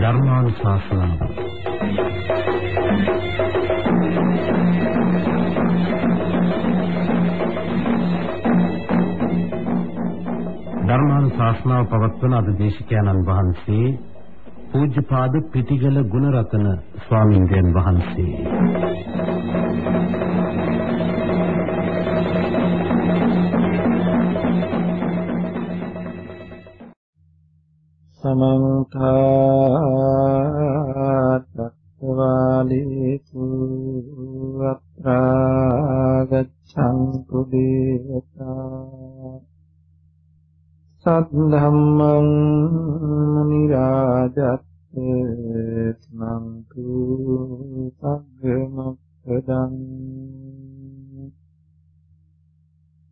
ධර්මානුශාසනාව. ධර්මානුශාසනාව පවත්වන අද දේශකයන්න් වහන්සේ පූජ්‍යපාද පිටිගල ගුණරතන ස්වාමින්දයන් වහන්සේ. සමන්ත චක්කවාලේසු අත්‍රා ගච්ඡන්තු දේවතා සද්ධම්මං මුනි රාජත් ස්නන්තු සග්ගමක්ඛදං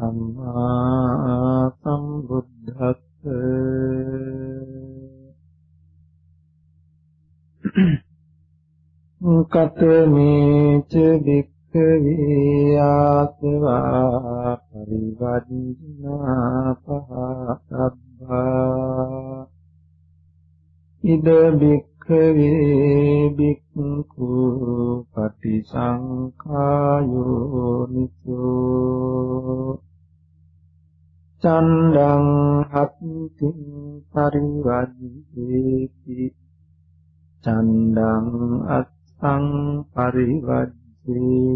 සම්මා සම්බුද්දස්ස කතමේච භික්ඛවේ ආසවා පරිවර්ජනා පහතබ්බා ඉද භික්ඛවේ පරිවර්ජේති චණ්ඩං අස්සං පරිවර්ජේති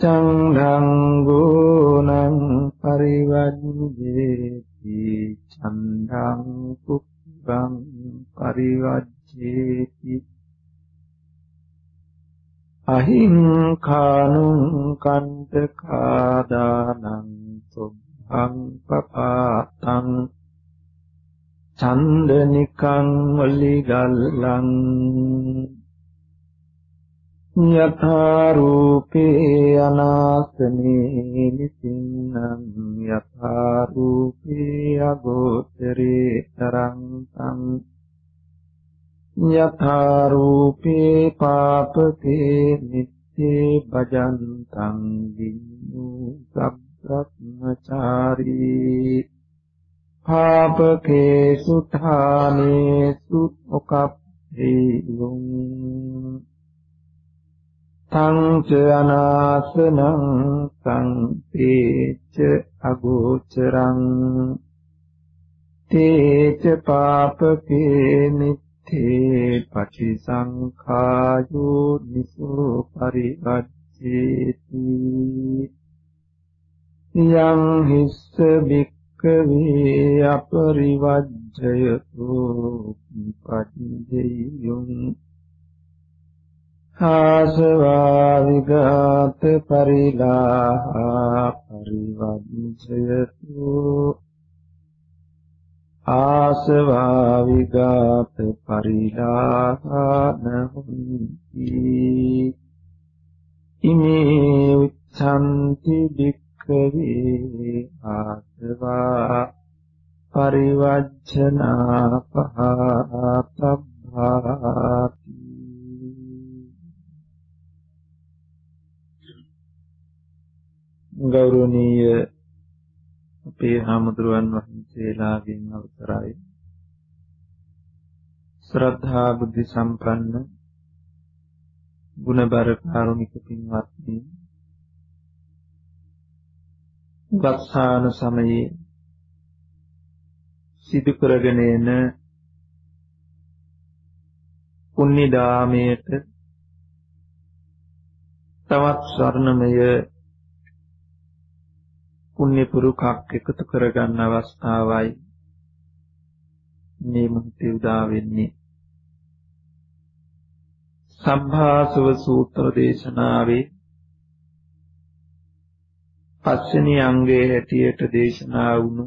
චණ්ඩං ගුණං පරිවර්ජේති චණ්ඩං කුක්ඛං පරිවර්ජේති අහිංකානුං කණ්ඨකාදානං සුභං පපාතං චන්දනිකං වලිගල්ලං යථා රූපේ අනාසනේ නිසින්නම් යථා රූපේ අගෝචරේ තරං යථා රූපේ පාපකේ නිත්තේ භජන්තං විඤ්ඤු සබ්බ්‍රත්මචාරී පාපකේ සුඨානේ සුක්ඛප්පේලුං තං ච අනාසනං තං තේච අගෝචරං තේච පාපකේ නිත්තේ පටිසංඛායෝ නිසෝ පරිවච්ඡේති යං හිස්ස භික්ඛවේ අපරිවජ්ජයතු පටිජයුං ආසවා විගත පරිලාහා පරිවද්දයතු ආසවා විගත පරිලාහා නහොන්ති. ඉමේ උච්ඡන්ති භික්ඛවේ ආසවා පරිවච්ඡනා පහතබ්බාති. ගෞරවනීය අපේ හාමුදුරුවන් වහන්සේලාගෙන් අවසරයි. ශ්‍රද්ධා බුද්ධ සම්පන්න ගුණබර කාරුණික පින්වත්නි වස්සාන සමයේ සිදු කරගෙන එන පුණ්‍ය දාමයට තවත් ස්වර්ණමය පුණ්‍ය පුරුකක් එකතු කරගන්න අවස්ථාවයි මේ මොහොතේ උදා වෙන්නේ. සම්භාසව සූත්‍ර දේශනාවේ පස්වෙනි අංගයේ හැටියට දේශනා වුණු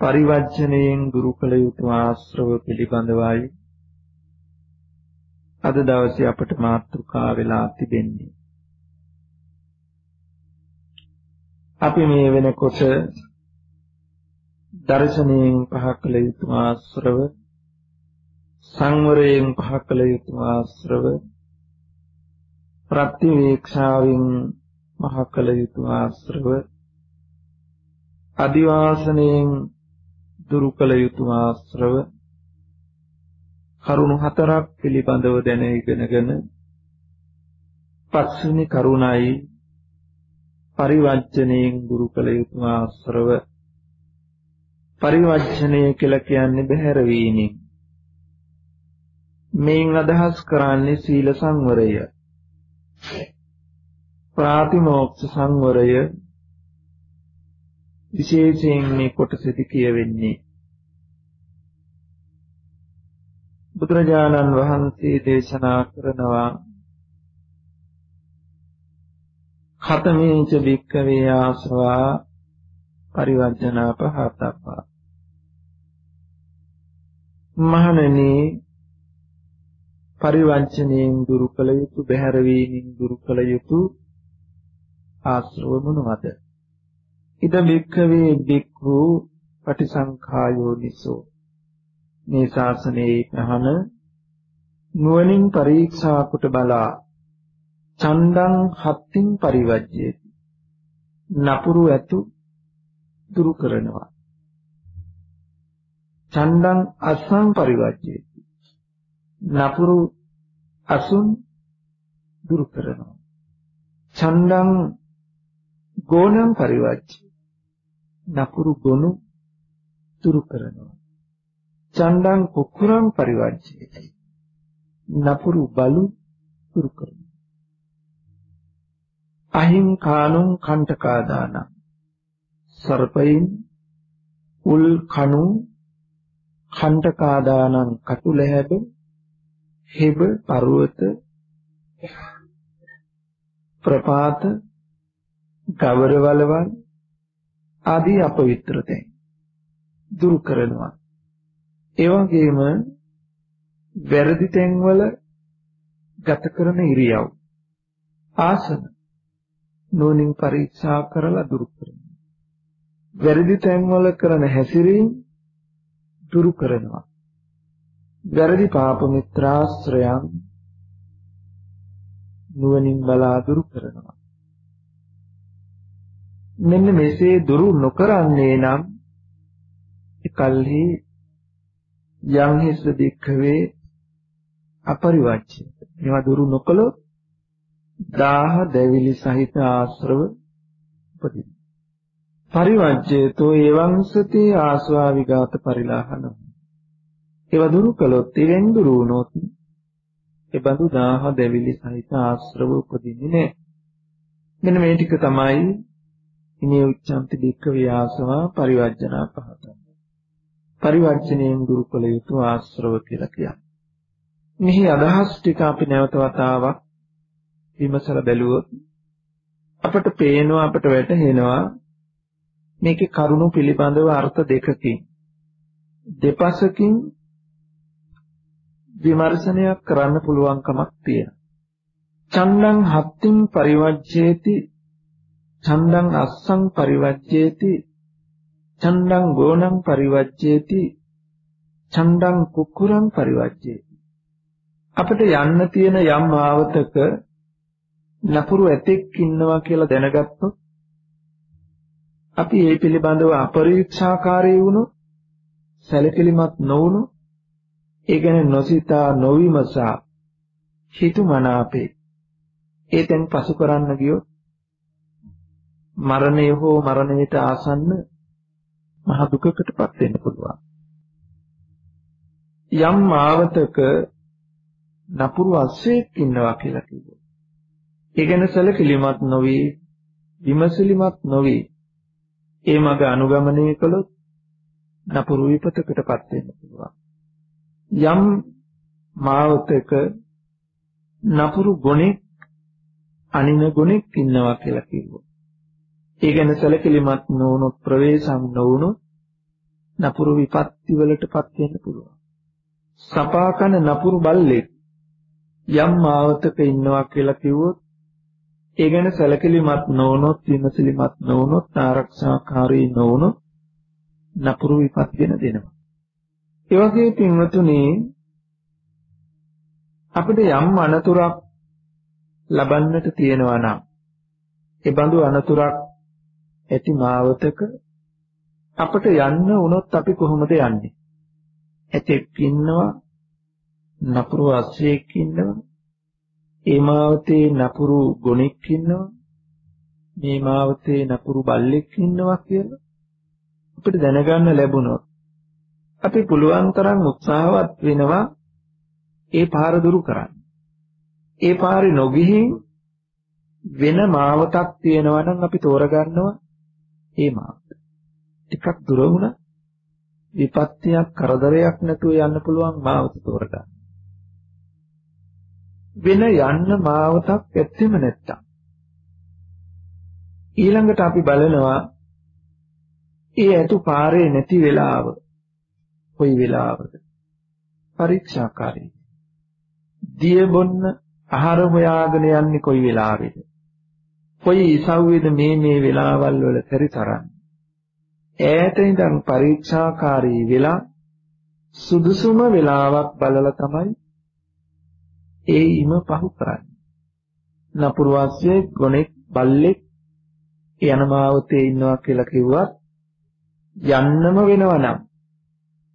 පරිවර්ජණයෙන් දුරු කළ යුතු ආශ්‍රව පිළිබඳවයි අද දවසේ අපට මාතෘකා වෙලා තිබෙන්නේ. අපි මේ වෙනකොට දර්ශනයෙන් පහ කළ යුතු ආශ්‍රව සංවරයෙන් පහ කළ යුතු ආශ්‍රව ප්‍රතිවේක්ෂාවෙන් පහ කළ යුතු ආශ්‍රව. අදිවාසණයෙන් දුරු කළ යුතු ආශ්‍රව. කරුණු හතරක් පිළිබඳව දැන ඉගෙනගෙන පස්වෙනි කරුණයි පරිවර්ජණයෙන් දුරු කළ යුතු ආශ්‍රව. පරිවර්ජණය කියලා කියන්නේ බහැර වීමෙන්. මේන් අදහස් කරන්නේ සීල සංවරය. ප්‍රාතිමෝක්ෂ සංවරය විශේෂයෙන් මේ කොටසෙදි කියවෙන්නේ. බුදුරජාණන් වහන්සේ දේශනා කරනවා ඛතමේච භික්ඛවේ ආසවා පරිවර්ජනා පහතප්පා. මහණෙනි පරිවංචනයෙන් දුරු කළ යුතු බහැර වීමෙන් දුරු කළ යුතු ආශ්‍රව මොනවද? ඉද භික්ඛවේ භික්ඛු පටිසංඛායෝ නිසෝ. මේ ශාසනයේ අහන නුවණින් පරීක්ෂා කොට බලා චණ්ඩං හත්තින් පරිවජ්ජේති. නපුරු ඇතු දුරු කරනවා. චණ්ඩං අස්සං පරිවජ්ජේති. නපුරු අසුන් දුරු කරනවා. චණ්ඩං ගෝණං පරිවජ්ජ නපුරු ගොනු දුරු කරනවා. චණ්ඩං කුකුරං පරිවර්ජ්‍යති නපුරු බලු දුරු කරනවා. අහිං කානුං කණ්ඨකාදාන. සර්පයින් උල් කණු කණ්ඨකාදානං කටුල හැබ හෙබ පර්වත ප්‍රපාත ගවර වලවල් ආදී අපවිත්‍ර තැන් දුරු කරනවා ඒ වගේම වැරදි තැන්වල ගත කරන ඉරියව් ආසන නෝනින් පරීක්ෂා කරලා දුරු කරනවා. වැරදි තැන්වල කරන හැසිරීම දුරු කරනවා. වැරදි පාප මිත්‍රාශ්‍රයන් නුවණින් බලා දුරු කරනවා. මෙන්න මෙසේ දුරු නොකරන්නේ නම් එකල්හි යම් හිස්ස දික්ඛවේ අපරිවච්ඡය. මේවා දුරු නොකළොත් දාහ දැවිලි සහිත ආශ්‍රව උපදින. පරිවච්ඡේතෝ එවං සති ආස්වා විගත පරිලාහන. ඒවා දුරු කළොත් ඉරෙන් දුරු වුණොත් එබඳු දාහ දැවිලි සහිත ආශ්‍රව උපදින්නේ නැහැ. මෙන්න මේ ටික තමයි ඉනේ උච්චන්ති දික්ක ව්‍යාසවා පරිවර්ජනා පහතයි. පරිවර්ජණයෙන් දුරු කළ යුතු ආශ්‍රව කියලා කියන්නේ. මෙහි අදහස් ටික අපි නැවත වතාවක් විමසලා බැලුවොත් අපට පේනවා අපට වැටහෙනවා මේකේ කරුණු පිළිබඳව අර්ථ දෙකකින් දෙපසකින් විමර්ශනයක් කරන්න පුළුවන්කමක් තියෙනවා. චන්දං හත්තින් පරිවර්ජේති චන්දං අස්සං පරිවර්ජේති චණ්ඩං ගෝණං පරිවච්ඡේති චණ්ඩං කුක්කුරං පරිවච්ඡේති. අපිට යන්න තියෙන යම් ආවතක නපුරු ඇතෙක් ඉන්නවා කියලා දැනගත්තොත් අපි ඒ පිළිබඳව අපරීක්ෂාකාරී වුණොත් සැලකිලිමත් නොවුණොත් ඒ ගැන නොසිතා නොවිමසා හිතුමනාපේ. ඒතෙන් පසු කරන්න ගියොත් මරණය හෝ මරණයට ආසන්න මහ දුකකටපත් වෙන්න පුළුවන්. යම් මාවතක නපුරු අස්සෙක් ඉන්නවා කියලා කිව්වා. ඒ ගැන සැලකිලිමත් නොවි විමසිලිමත් නොවි ඒ මඟ අනුගමනය කළොත් නපුරු විපතකටපත් වෙන්න පුළුවන්. යම් මාවතක නපුරු ගොනෙක් අනින ගොනෙක් ඉන්නවා කියලා කිව්වා. ඒ ගැන සැලකිලිමත් නොවුනොත් ප්‍රවේශම් නොවුනොත් නපුරු විපත්ති වලටපත් වෙන්න පුළුවන්. සපාකන නපුරු බල්ලෙක් යම් මාවතක ඉන්නවා කියලා කිව්වොත් ඒ ගැන සැලකිලිමත් නොවුනොත් විමසිලිමත් නොවුනොත් ආරක්ෂාකාරී නොවුනොත් නපුරු විපත් වෙන දෙනවා. ඒ වගේ පින්වතුනි අපිට යම් අනතුරක් ලබන්නට තියෙනවා නම් ඒ බඳු අනතුරක් ඇති මාවතක අපට යන්න වුණොත් අපි කොහොමද යන්නේ? ඇතෙක් ඉන්නවා නපුරු අස්සෙක් ඉන්නවා ඒ මාවතේ නපුරු ගොනෙක් ඉන්නවා මේ මාවතේ නපුරු බල්ලෙක් ඉන්නවා කියලා අපිට දැනගන්න ලැබුණොත් අපි පුළුවන් තරම් උත්සාහවත් වෙනවා ඒ පාර දුරු කරන්න. ඒ පාරේ නොගිහින් වෙන මාවතක් තියෙනවා නම් අපි තෝරගන්නවා ඒ මාවත. ටිකක් දුර වුණා. විපත්තියක් කරදරයක් නැතුව යන්න පුළුවන් මාවත තෝරගන්න. වෙන යන්න මාවතක් ඇත්තෙම නැත්තම්. ඊළඟට අපි බලනවා ඒ ඇතු පාරේ නැති වෙලාව කොයි වෙලාවද? පරීක්ෂාකාරී. දිය බොන්න ආහාර හොයාගෙන යන්නේ කොයි වෙලාවෙද? කොයි ඉසව්වේද මේ මේ වෙලාවල් වල පරිතරන්නේ ඈත ඉඳන් පරීක්ෂාකාරී වෙලා සුදුසුම වෙලාවක් බලලා තමයි ඒ ඉම පහු කරන්නේ. නපුරු වාසියේ ගොනෙක් බල්ලෙක් යනමාවතේ ඉන්නවා කියලා කිව්වත් යන්නම වෙනවා නම්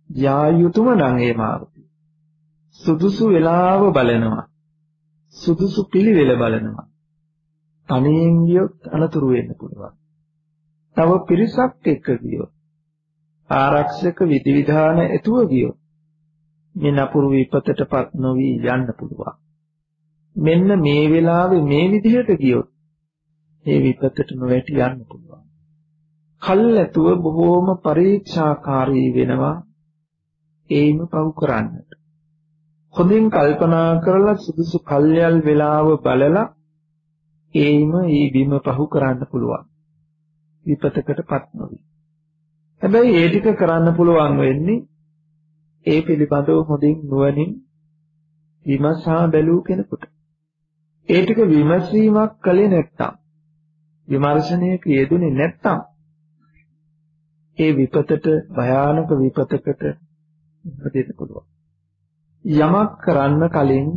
යා යුතුයම නම් ඒ මාවතේ. සුදුසු වෙලාව බලනවා. සුදුසු පිළිවෙල බලනවා. තනියෙන් ගියොත් අනතුරු වෙන්න පුළුවන්. තව පිරිසක් එක්ක ගියොත් ආරක්ෂක විධිවිධාන ඇතුව ගියොත් මේ නපුරු විපතටපත් නොවි යන්න පුළුවන්. මෙන්න මේ වෙලාවේ මේ විදිහට ගියොත් මේ විපතට නොවැටි යන්න පුළුවන්. කල්ැතුව බොහෝම පරීක්ෂාකාරී වෙනවා ඒම පව් කරන්නට. හොඳින් කල්පනා කරලා සුදුසු කල්යල් වේලාව බලලා ඒම ඒ බිම පහු කරන්න පුළුවන්. විපතකටපත් නොවි. හැබැයි ඒ ටික කරන්න පුළුවන් වෙන්නේ ඒ පිළිබඳව හොඳින් නුවණින් විමසා බැලූ කෙනෙකුට. ඒ ටික විමසීමක් කළේ නැත්තම් විමර්ශනයක යෙදුනේ නැත්තම් ඒ විපතට භයානක විපතකට ඉපදෙන්න පුළුවන්. යමක් කරන්න කලින්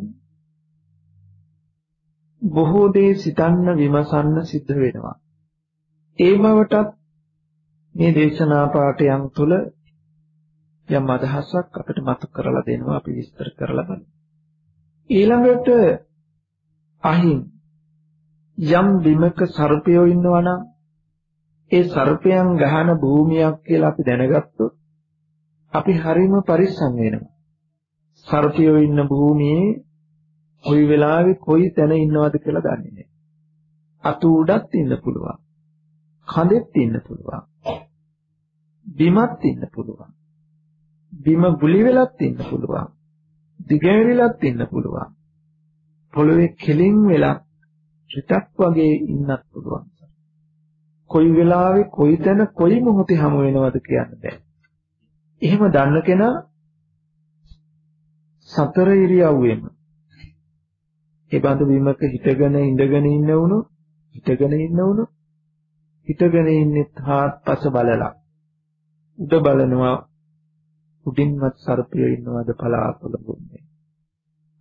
බොහෝ දේ සිතන්න විමසන්න සිද්ධ වෙනවා. ඒ බවටත් මේ දේශනා පාඩයන් තුළ යම් අදහසක් අපිට මතු කරලා දෙනවා අපි විස්තර කරලා බලමු. ඊළඟට අහින් යම් බිමක සර්පයෝ ඉන්නවා නම් ඒ සර්පයන් ගහන භූමියක් කියලා අපි දැනගත්තොත් අපි හරීම පරිස්සම් වෙනවා. සර්පයෝ ඉන්න භූමියේ කොයි වෙලාවෙ කොයි තැන ඉන්නවද කියලා දන්නේ නැහැ. අතු උඩත් ඉන්න පුළුවන්. කඳෙත් ඉන්න පුළුවන්. බිමත් ඉන්න පුළුවන්. බිම ගුලි වෙලත් ඉන්න පුළුවන්. දිගහැරිලත් ඉන්න පුළුවන්. පොළවේ කෙලින් වෙලා පිටක් වගේ ඉන්නත් පුළුවන්. කොයි වෙලාවෙ කොයි තැන කොයි මොහොතේ හමු වෙනවද කියන්න බෑ. එහෙම දන්න කෙනා සතර ඉරියව්වෙම ඒ බඳු බිමක හිටගෙන ඉඳගෙන ඉන්න වුණු හිටගෙන ඉන්න වුණු හිටගෙන ඉන්නෙත් හාත්පස බලලා. උඩ බලනවා උඩින්වත් සර්පයෝ ඉන්නවද පලාපල ගොන්නේ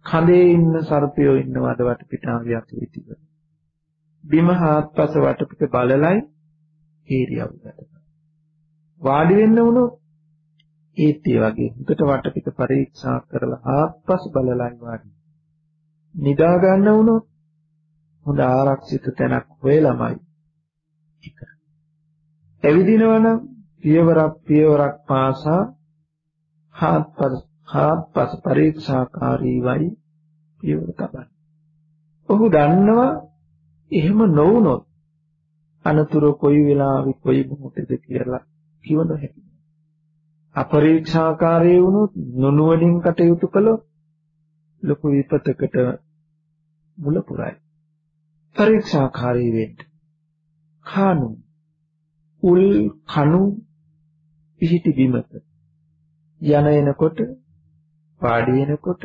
කඳේ ඉන්න සර්පයෝ ඉන්නවද වටපිටාව යටිවිතිව බිම හාත්පස වටපිට බලලයි හේරියව ගන්න වාඩි වෙන්න වුණොත් ඒත් ඒ වගේ. හුදට වටපිට පරීක්ෂා කරලා හාත්පස බලලයි වාඩි. නිදා ගන්න වුණොත් හොඳ ආරක්ෂිත තැනක් හොයලාමයි ඇවිදිනවනම් පියවරක් පියවරක් පාසා හාත්පස හාත්පස පරීක්ෂාකාරීවයි පියවර තබන්නේ. ඔහු දන්නවා එහෙම නොවුනොත් අනතුරු කොයි වෙලාවෙ කොයි මොහොතේද කියලා කිව නොහැකි. අපරීක්ෂාකාරී වුණොත් නොනුවණින් කටයුතු කළොත් ලොකු විපතකට මුල පුරයි. පරීක්ෂාකාරී වෙන්න. කනු උල් කනු පිහිටි බිමක යන එනකොට පාඩි එනකොට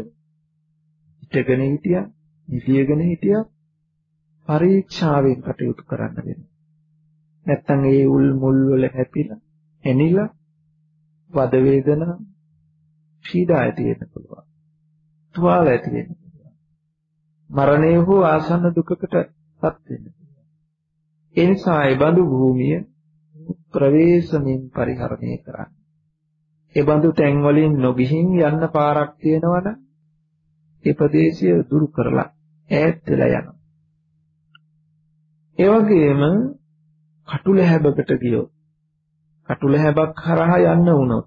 හිටගෙන හිටියා නිදියගෙන හිටියා පරීක්ෂාවෙන් කටයුතු කරන්න වෙනවා. නැත්තම් ඒ උල් මුල් වල හැපිලා එනිලා වද වේදනා පීඩා ඇති වෙන්න පුළුවන්. තුවාල ඇති වෙන්න පුළුවන්. මරණය හෝ ආසන්න දුකකටපත් වෙන්න පුළුවන්. ඒ නිසා ඒ බඳු භූමිය ප්‍රවේශමින් පරිහරණය කරන්න. ඒ බඳු තැන් වලින් නොගිහින් යන්න පාරක් තියෙනවනම් ඒ ප්‍රදේශය දුරු කරලා ඈත් වෙලා යනවා. ඒ වගේම කටුල හැබකට ගියොත් කටුල හැබක් හරහා යන්න වුණොත්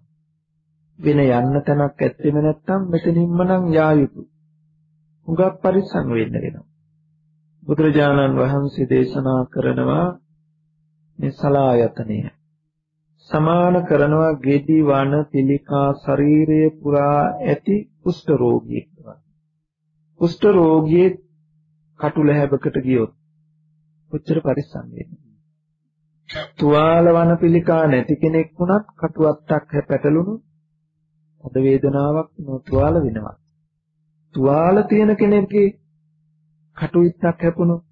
වෙන යන්න තැනක් ඇත්තෙම නැත්නම් මෙතනින්ම නම් යා යුතුය. හුඟක් පරිස්සම් වෙන්න වෙනවා. බුදුරජාණන් වහන්සේ දේශනා කරනවා මේ සලායතනය සමාන කරනවා ගෙඩි වන පිළිකා ශරීරය පුරා ඇති කුෂ්ඨ රෝගියෙක් වගේ. කුෂ්ඨ රෝගියෙක් කටුල හැබකට ගියොත් කොච්චර පරිස්සම් වෙන්නේ. තුවාල වන පිළිකා නැති කෙනෙක් වුණත් කටුවත්තක් පැටලුණු අද වේදනාවක් නොතුවාල වෙනවා. තුවාල තියෙන කෙනෙක්ගේ කටුවිත්තක් හැපුණොත්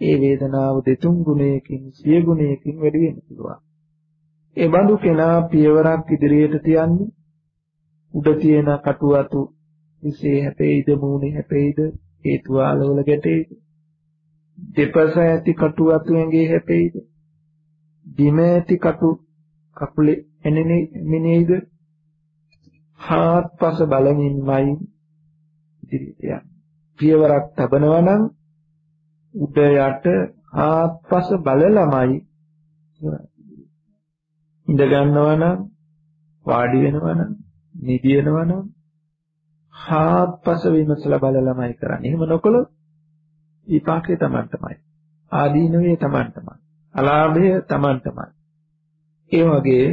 ඒ වේදනාව දෙතුන් ගුණයකින් සිය ගුණයකින් වැඩි වෙන්න පුළුවන්. ඒ බඳු කෙනා පියවරක් ඉදිරියට තියන්නේ උඩ තියෙන කටුවතු විසේ හැපෙයිද මූණේ හැපෙයිද ඒ තුවාලවල ගැටෙයිද දෙපස ඇති කටුවතු ඇඟේ හැපෙයිද බිම ඇති කටු කකුලේ එනෙනේ මිනේයිද හාත්පස බලමින්මයි ඉදිරියට යන්නේ පියවරක් තබනවා නම් උඩ යට ආත්පස බලලමයි ඉඳ ගන්නවා නම් වාඩි වෙනවා නම් නිදිනවා නම් ආත්පස විමසලා බලලමයි කරන්නේ. එහෙම නොකළොත් විපාකේ Taman තමයි. ආදීනවේ Taman තමයි. අලාභය Taman තමයි. ඒ වගේ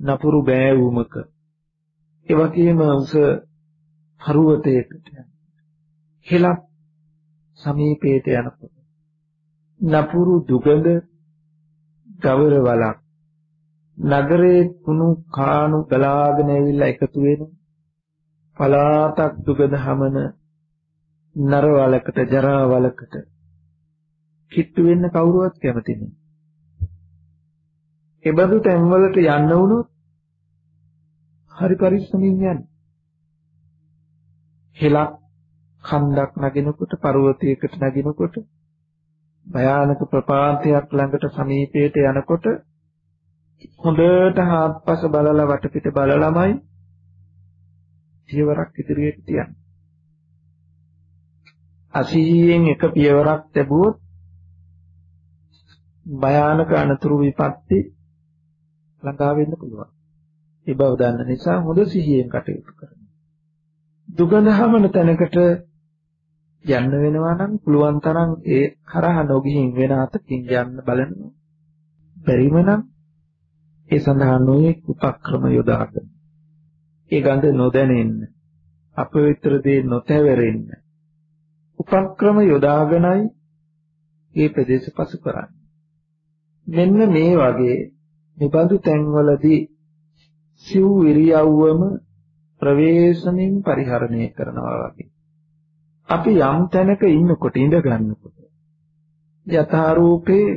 නපුරු බෑවුමක ඒ වගේම උස පර්වතයකට හෙලක් සමීපයට යනකොට නපුරු දුගඳ ගවර වලක් නගරේ කුණු කාණු ගලාගෙන ඇවිල්ලා එකතු වෙන පලාතක් දුගඳ හමන නර වලකට ජරා වලකට කිට්ටු වෙන්න කවුරුවත් කැමති නෑ. එබඳු තැන්වලට යන්න වුණොත් හරි පරිස්සමින් යන්න. හෙලක් කන්දක් නගිනකොට පර්වතයකට නගිනකොට භයානක ප්‍රපාතයක් ළඟට සමීපයට යනකොට හොඳට හාත්පස බලලා වටපිට බලලාමයි පියවරක් ඉදිරියට තියන්නේ. අසීයෙන් එක පියවරක් ලැබුවොත් භයානක අනතුරු විපත්ති ළඟා වෙන්න පුළුවන්. ඒ බව දන්න නිසා හොඳ සිහියෙන් කටයුතු කරන්න. දුගඳහමන තැනකට යන්න වෙනවා නම් පුළුවන් තරම් ඒ කරහ නොගිහින් වෙන අතකින් යන්න බලනවා. බැරිම නම් ඒ සඳහා නොයෙක් උපක්‍රම යොදාගෙන ඒ ගඳ නොදැනෙන්න අපවිත්‍ර දේ නොතැවරෙන්න උපක්‍රම යොදාගෙනයි මේ ප්‍රදේශ පසු කරන්නේ. මෙන්න මේ වගේ නිබඳු තැන්වලදී සිව් ඉරියව්වම ප්‍රවේශමින් පරිහරණය කරනවා වගේ. අපි යම් තැනක ඉන්නකොට ඉඳ ගන්නකොට යථාරූපේ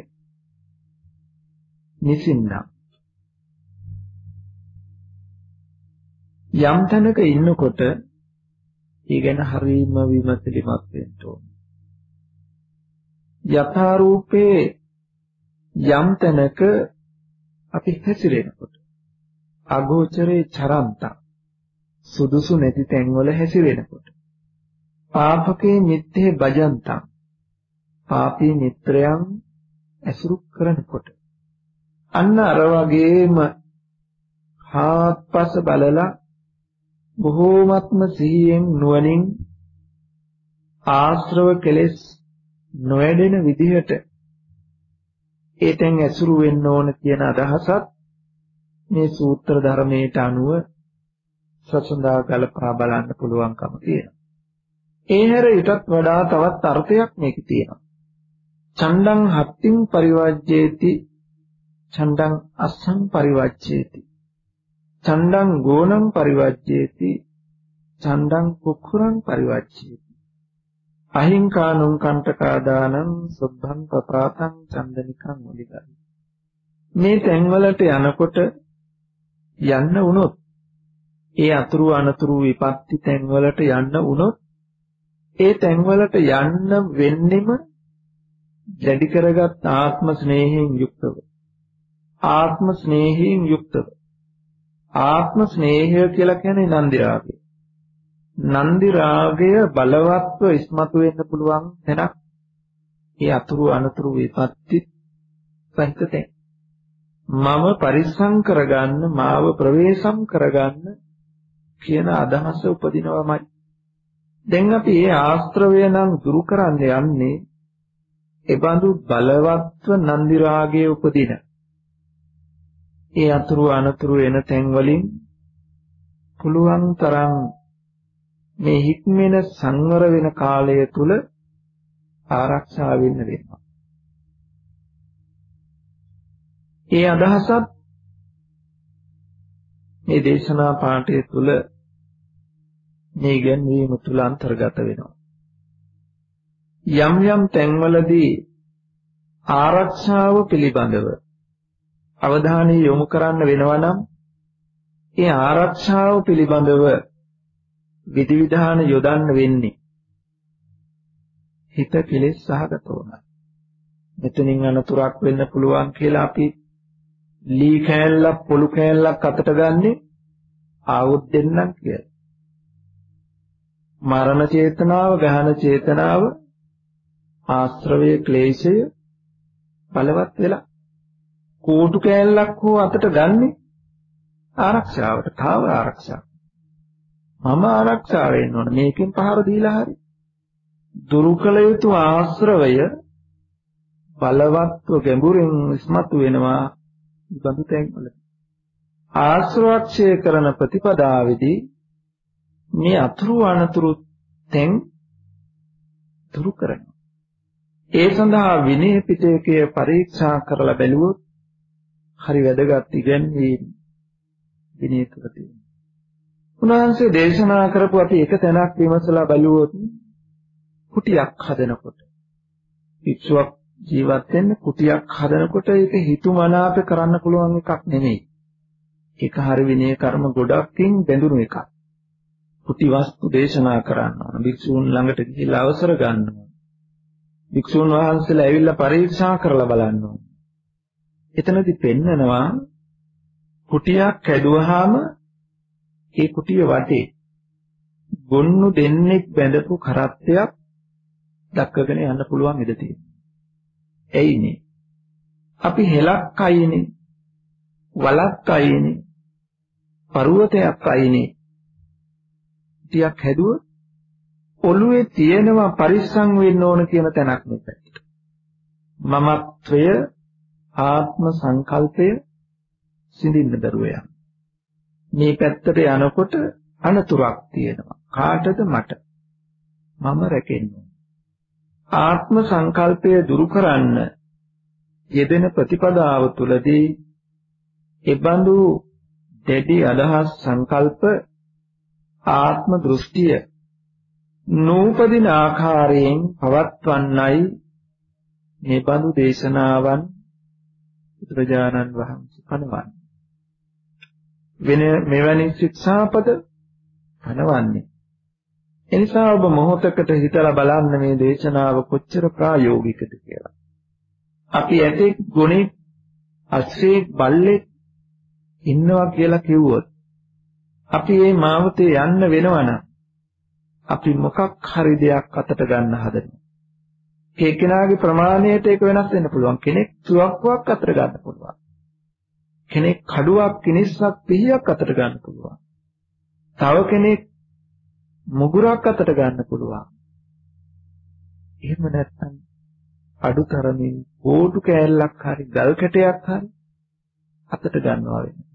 නිසින්නම් යම් තැනක ඉන්නකොට ඒ ගැන හරීම විමසිලිමත් වෙන්න ඕන. යථාරූපේ යම් තැනක අපි හැසිරෙනකොට අගෝචරේ චරන්ත. සුදුසු නැති තැන්වල හැසිරෙනකොට. පාපකේ මිත්තේ බජන්තං. පාපී මිත්‍රයන් ඇසුරු කරනකොට. අන්න අර වගේම හාත්පස බලලා බොහෝමත්ම සිහියෙන් නුවණින් ආශ්‍රව කෙලෙස් නොයඩෙන විදිහට ඒතෙන් ඇසුරු වෙන්න ඕන කියන අදහසත් මේ සූත්‍ර ධර්මයට අනුව සසඳා ගලපා බලන්න පුළුවන්කම තියෙනවා. ඒ හැර ඊටත් වඩා තවත් අර්ථයක් මේකේ තියෙනවා. චණ්ඩං හත්තිං පරිවර්ජේති චණ්ඩං අස්සං පරිවර්ජේති චණ්ඩං ගෝණං පරිවර්ජේති චණ්ඩං කුක්ඛුරං පරිවර්ජේති අහිංකානුං කණ්ඨකාදානං සුද්ධං පපාතං චන්දනිකං මුලිකයි මේ තැන්වලට යනකොට යන්න වුණොත් ඒ අතුරු අනතුරු විපත්ති තැන්වලට යන්න වුණොත් ඒ තැන්වලට යන්න වෙන්නෙම දැඩි කරගත් ආත්ම ස්නේහයෙන් යුක්තව. ආත්ම ස්නේහයෙන් යුක්තව. ආත්ම ස්නේහය කියලා කියන්නේ නන්දි රාගය. නන්දි රාගය බලවත්ව ඉස්මතු වෙන්න පුළුවන් තැනක්. ඒ අතුරු අනතුරු විපත්ති සහිත තැන්. මම පරිස්සම් කරගන්න මාව ප්‍රවේශම් කරගන්න කියන අදහස උපදිනවමයි දැන් අපි මේ ආස්ත්‍රවය නම් දුරු කරන්න යන්නේ එබඳු බලවත්ව නන්දි රාගයේ උපදින ඒ අතුරු අනතුරු එන තැන් වලින් පුළුවන් තරම් මේ හික්මෙන සංවර වෙන කාලය තුල ආරක්ෂා වෙන්න වෙනවා. ඒ අදහසත් මේ දේශනා පාඩය තුල මේ ඉගැන්වීම තුල අන්තර්ගත වෙනවා. යම් යම් තැන්වලදී ආරක්ෂාව පිළිබඳව අවධානය යොමු කරන්න වෙනවා නම් ඒ ආරක්ෂාව පිළිබඳව විධිවිධාන යොදන්න වෙන්නේ හිත කෙලෙස් සහගත වුණා. මෙතනින් අනතුරක් වෙන්න පුළුවන් කියලා අපි ලී කෑල්ලක් පොළු කෑල්ලක් අතට ගන්නේ ආවොත් දෙන්නම් කියලා. මරණ චේතනාව, ගහන චේතනාව, ආශ්‍රවයේ ක්ලේශය බලවත් වෙලා කෝටු කෑල්ලක් හෝ අතට ගන්නේ ආරක්ෂාවට, තාව ආරක්ෂාව. මම ආරක්ෂා වෙන්න ඕන. මේකෙන් පහර දීලා හරි. දුරු කළ යුතු ආශ්‍රවය බලවත්ව ගැඹුරින් ඉස්මතු වෙනවා බඳු තැන්වල. ආශ්‍රවක්ෂය කරන ප්‍රතිපදාවේදී මේ අතුරු අනතුරු තැන් දුරු කරනවා. ඒ සඳහා විනය පිටකය පරීක්ෂා කරලා බැලුවොත් හරි වැදගත් ඉගැන්වීම් විනය තුළ තියෙනවා. උන්වහන්සේ දේශනා කරපු අපි එක තැනක් විමසලා බලුවොත් කුටියක් හදනකොට පිටුවක් ජීවත් වෙන්න කුටියක් හදනකොට ඒක හිතුමනාප කරන්න පුළුවන් එකක් නෙමෙයි. ඒක හරි විනය කර්ම ගොඩක්කින් බැඳුණු එකක්. කුටි වස්තු දේශනා කරන්න ඕන. භික්ෂූන් ළඟට ගිහිල්ලා අවසර ගන්න ඕන. භික්ෂූන් වහන්සේලා ඇවිල්ලා පරීක්ෂා කරලා බලන්න ඕන. එතනදි පෙන්නනවා කුටියක් හැදුවාම ඒ කුටිය වටේ ගොන්නු දෙන්නෙක් බැඳපු කරත්තයක් දක්වගෙන යන්න පුළුවන් ඉඩ තියෙනවා. එයිනේ අපි හෙලක් අයිනේ වලක් අයිනේ පර්වතයක් අයිනේ ටියක් හැදුවොත් ඔළුවේ තියෙනවා පරිස්සම් වෙන්න ඕන කියන තැනක් මෙතන. මමත්වය ආත්ම සංකල්පය සිඳින්න දරුව යනවා. මේ පැත්තට යනකොට අනතුරක් තියෙනවා. කාටද මට? මම රැකෙන්න ආත්ම සංකල්පය දුරු කරන්න යෙදෙන ප්‍රතිපදාව තුළදී එබඳු දෙඩි අදහස් සංකල්ප ආත්ම දෘෂ්ටිය නූපදින ආකාරයෙන් පවත්වන්නයි මේ බඳු දේශනාවන් බුදුරජාණන් වහන්සේ පනවන්නේ වෙන මෙවැනි ශික්ෂාපද පනවන්නේ. එනිසා ඔබ මොහොතකට හිතලා බලන්න මේ දේශනාව කොච්චර ප්‍රායෝගිකද කියලා. අපි ඇතෙක් ගුණෙක් අස්සේ බල්ලෙක් ඉන්නවා කියලා කිව්වොත් අපි මේ මාවතේ යන්න වෙනවනම් අපි මොකක් හරි දෙයක් අතට ගන්න හදනවා. ඒ කෙනාගේ ප්‍රමාණයට ඒක වෙනස් වෙන්න පුළුවන්. කෙනෙක් තුවක්කුවක් අතට ගන්න පුළුවන්. කෙනෙක් කඩුවක් කිනිස්සක් පිහියක් අතට ගන්න පුළුවන්. තව කෙනෙක් මුගුරක් අතට ගන්න පුළුවන්. එහෙම නැත්නම් අඩුතරමින් කෝටු කෑල්ලක් හරි ගල් කැටයක් හරි අතට ගන්නවා වෙනවා.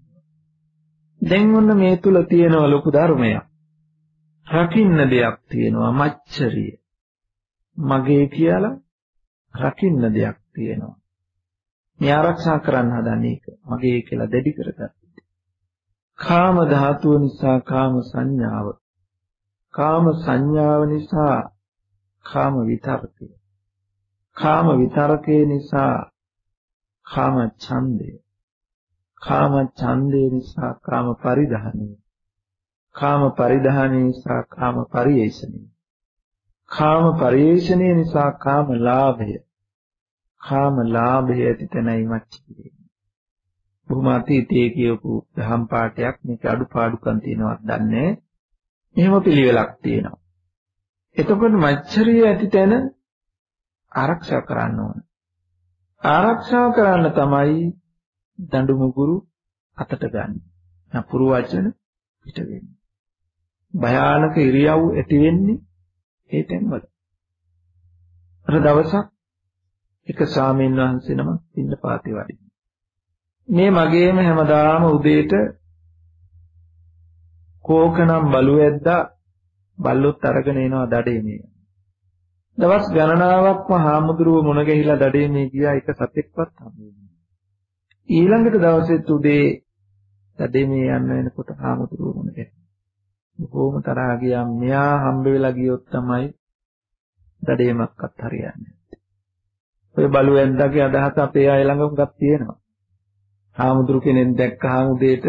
දැන් ඔන්න මේ තුල තියෙන ලොකු ධර්මයක්. රකින්න දෙයක් තියෙනවා මච්චරිය. මගේ කියලා රකින්න දෙයක් තියෙනවා. මේ ආරක්ෂා කරන්න හදන එක මගේ කියලා දැඩි කරගත්තා. කාම ධාතුව නිසා කාම සංඥාව. කාම සංඥාව නිසා කාම විතරකය. කාම විතරකේ නිසා කාම ඡන්දය. කාම ඡන්දේ නිසා කාම පරිධානය. කාම පරිධානය නිසා කාම පරිේෂණය. කාම පරිේෂණය නිසා කාම ලාභය. කාම ලාභය ඇති තැනයි මච්චි බොහොම අතීතයේ කියපු දහම් පාඩයක් මේක අඩුපාඩුකම් තියෙනවත් දන්නේ එහෙම පිළිවෙලක් තියෙනවා එතකොට මච්චරිය ඇති තැන ආරක්ෂා කරන්න ඕන ආරක්ෂා කරන්න තමයි දඬු මුගුරු අතට ගන්න. නපුරු වචන පිට වෙන්නේ. භයානක ඉරියව් ඇති වෙන්නේ ඒ තැන්වල. අර දවසක් එක සාමීන් වහන්සේ නම පින්න පාතේ වඩින්න. මේ මගේම හැමදාම උදේට කෝකනම් බලුවැද්දා බල්ලොත් අරගෙන එනවා දඩේ මේ. දවස් ගණනාවක්ම හාමුදුරුව මුණ ගැහිලා දඩේ මේ ගියා එක සතෙක්වත් හම්බුනේ ඊළඟට දවසෙත් උදේ දඩේ මේ යන්න වෙනකොට හාමුදුරුව මුණ ගැහුවා. බොහොම තරහා ගියා මෙයා හම්බ වෙලා ගියොත් තමයි දඩේමක්වත් හරියන්නේ. ඔය බලුවෙන්දගේ අදහස අපේ අය ළඟ හුඟක් තියෙනවා. හාමුදුරු කෙනෙක් දැක්කහම උදේට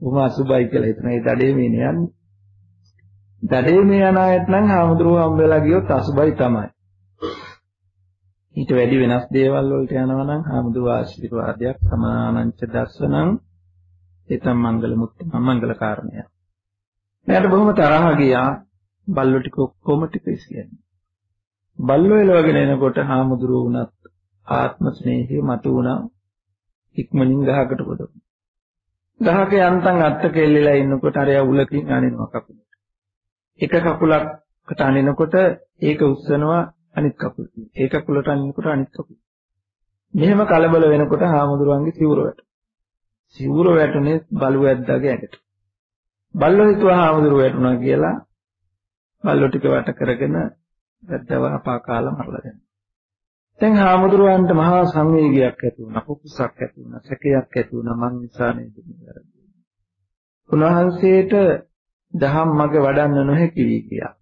බොහොම අසුබයි කියලා හිතන ඒ දඩේ මේ යන්නේ. දඩේ මේ යන අයත් නම් හාමුදුරුව හම්බෙලා ගියොත් අසුබයි තමයි. ඊට වැඩි වෙනස් දේවල් වලට යනවා නම් හාමුදුරුව ආශිර්වාදයක් සමානංච දර්ශනං එතම් මංගල මුත්ත මංගල කාරණය. මට බොහොම තරහ ගියා බල්ලෝ ටික ඔක්කොම ටික ඉස්සියන්නේ. බල්ලෝ එලවගෙන එනකොට හාමුදුරුවෝ වුණත් ආත්ම ස්නේහය මතු වුණා ඉක්මනින් ගහකට පොදවන. ගහක යන්තම් අත්තක එල්ලලා ඉන්නකොට අර උලකින් අනිනවා කකුලට. එක කකුලකට අනිනකොට ඒක උස්සනවා අනිත් කකුල. ඒ කකුලට අනිනකොට අනිත් කකුල. මෙහෙම කලබල වෙනකොට හාමුදුරුවන්ගේ සිවුර වැට. සිවුර වැටුනේ බලුවැද්දාගේ ඇඟට. බල්ලෝ හිතුවා හාමුදුරුවෝ වැටුණා කියලා බල්ලෝ ටික වට කරගෙන වැද්දව අපා කාලා මරලා දැම්මා. දැන් හාමුදුරුවන්ට මහා සංවේගයක් ඇති වුණා, කුකුසක් ඇති වුණා, සැකයක් ඇති වුණා මං නිසා නේද මේ වැරදි. උන්වහන්සේට දහම් මඟ වඩන්න නොහැකි වී ගියා.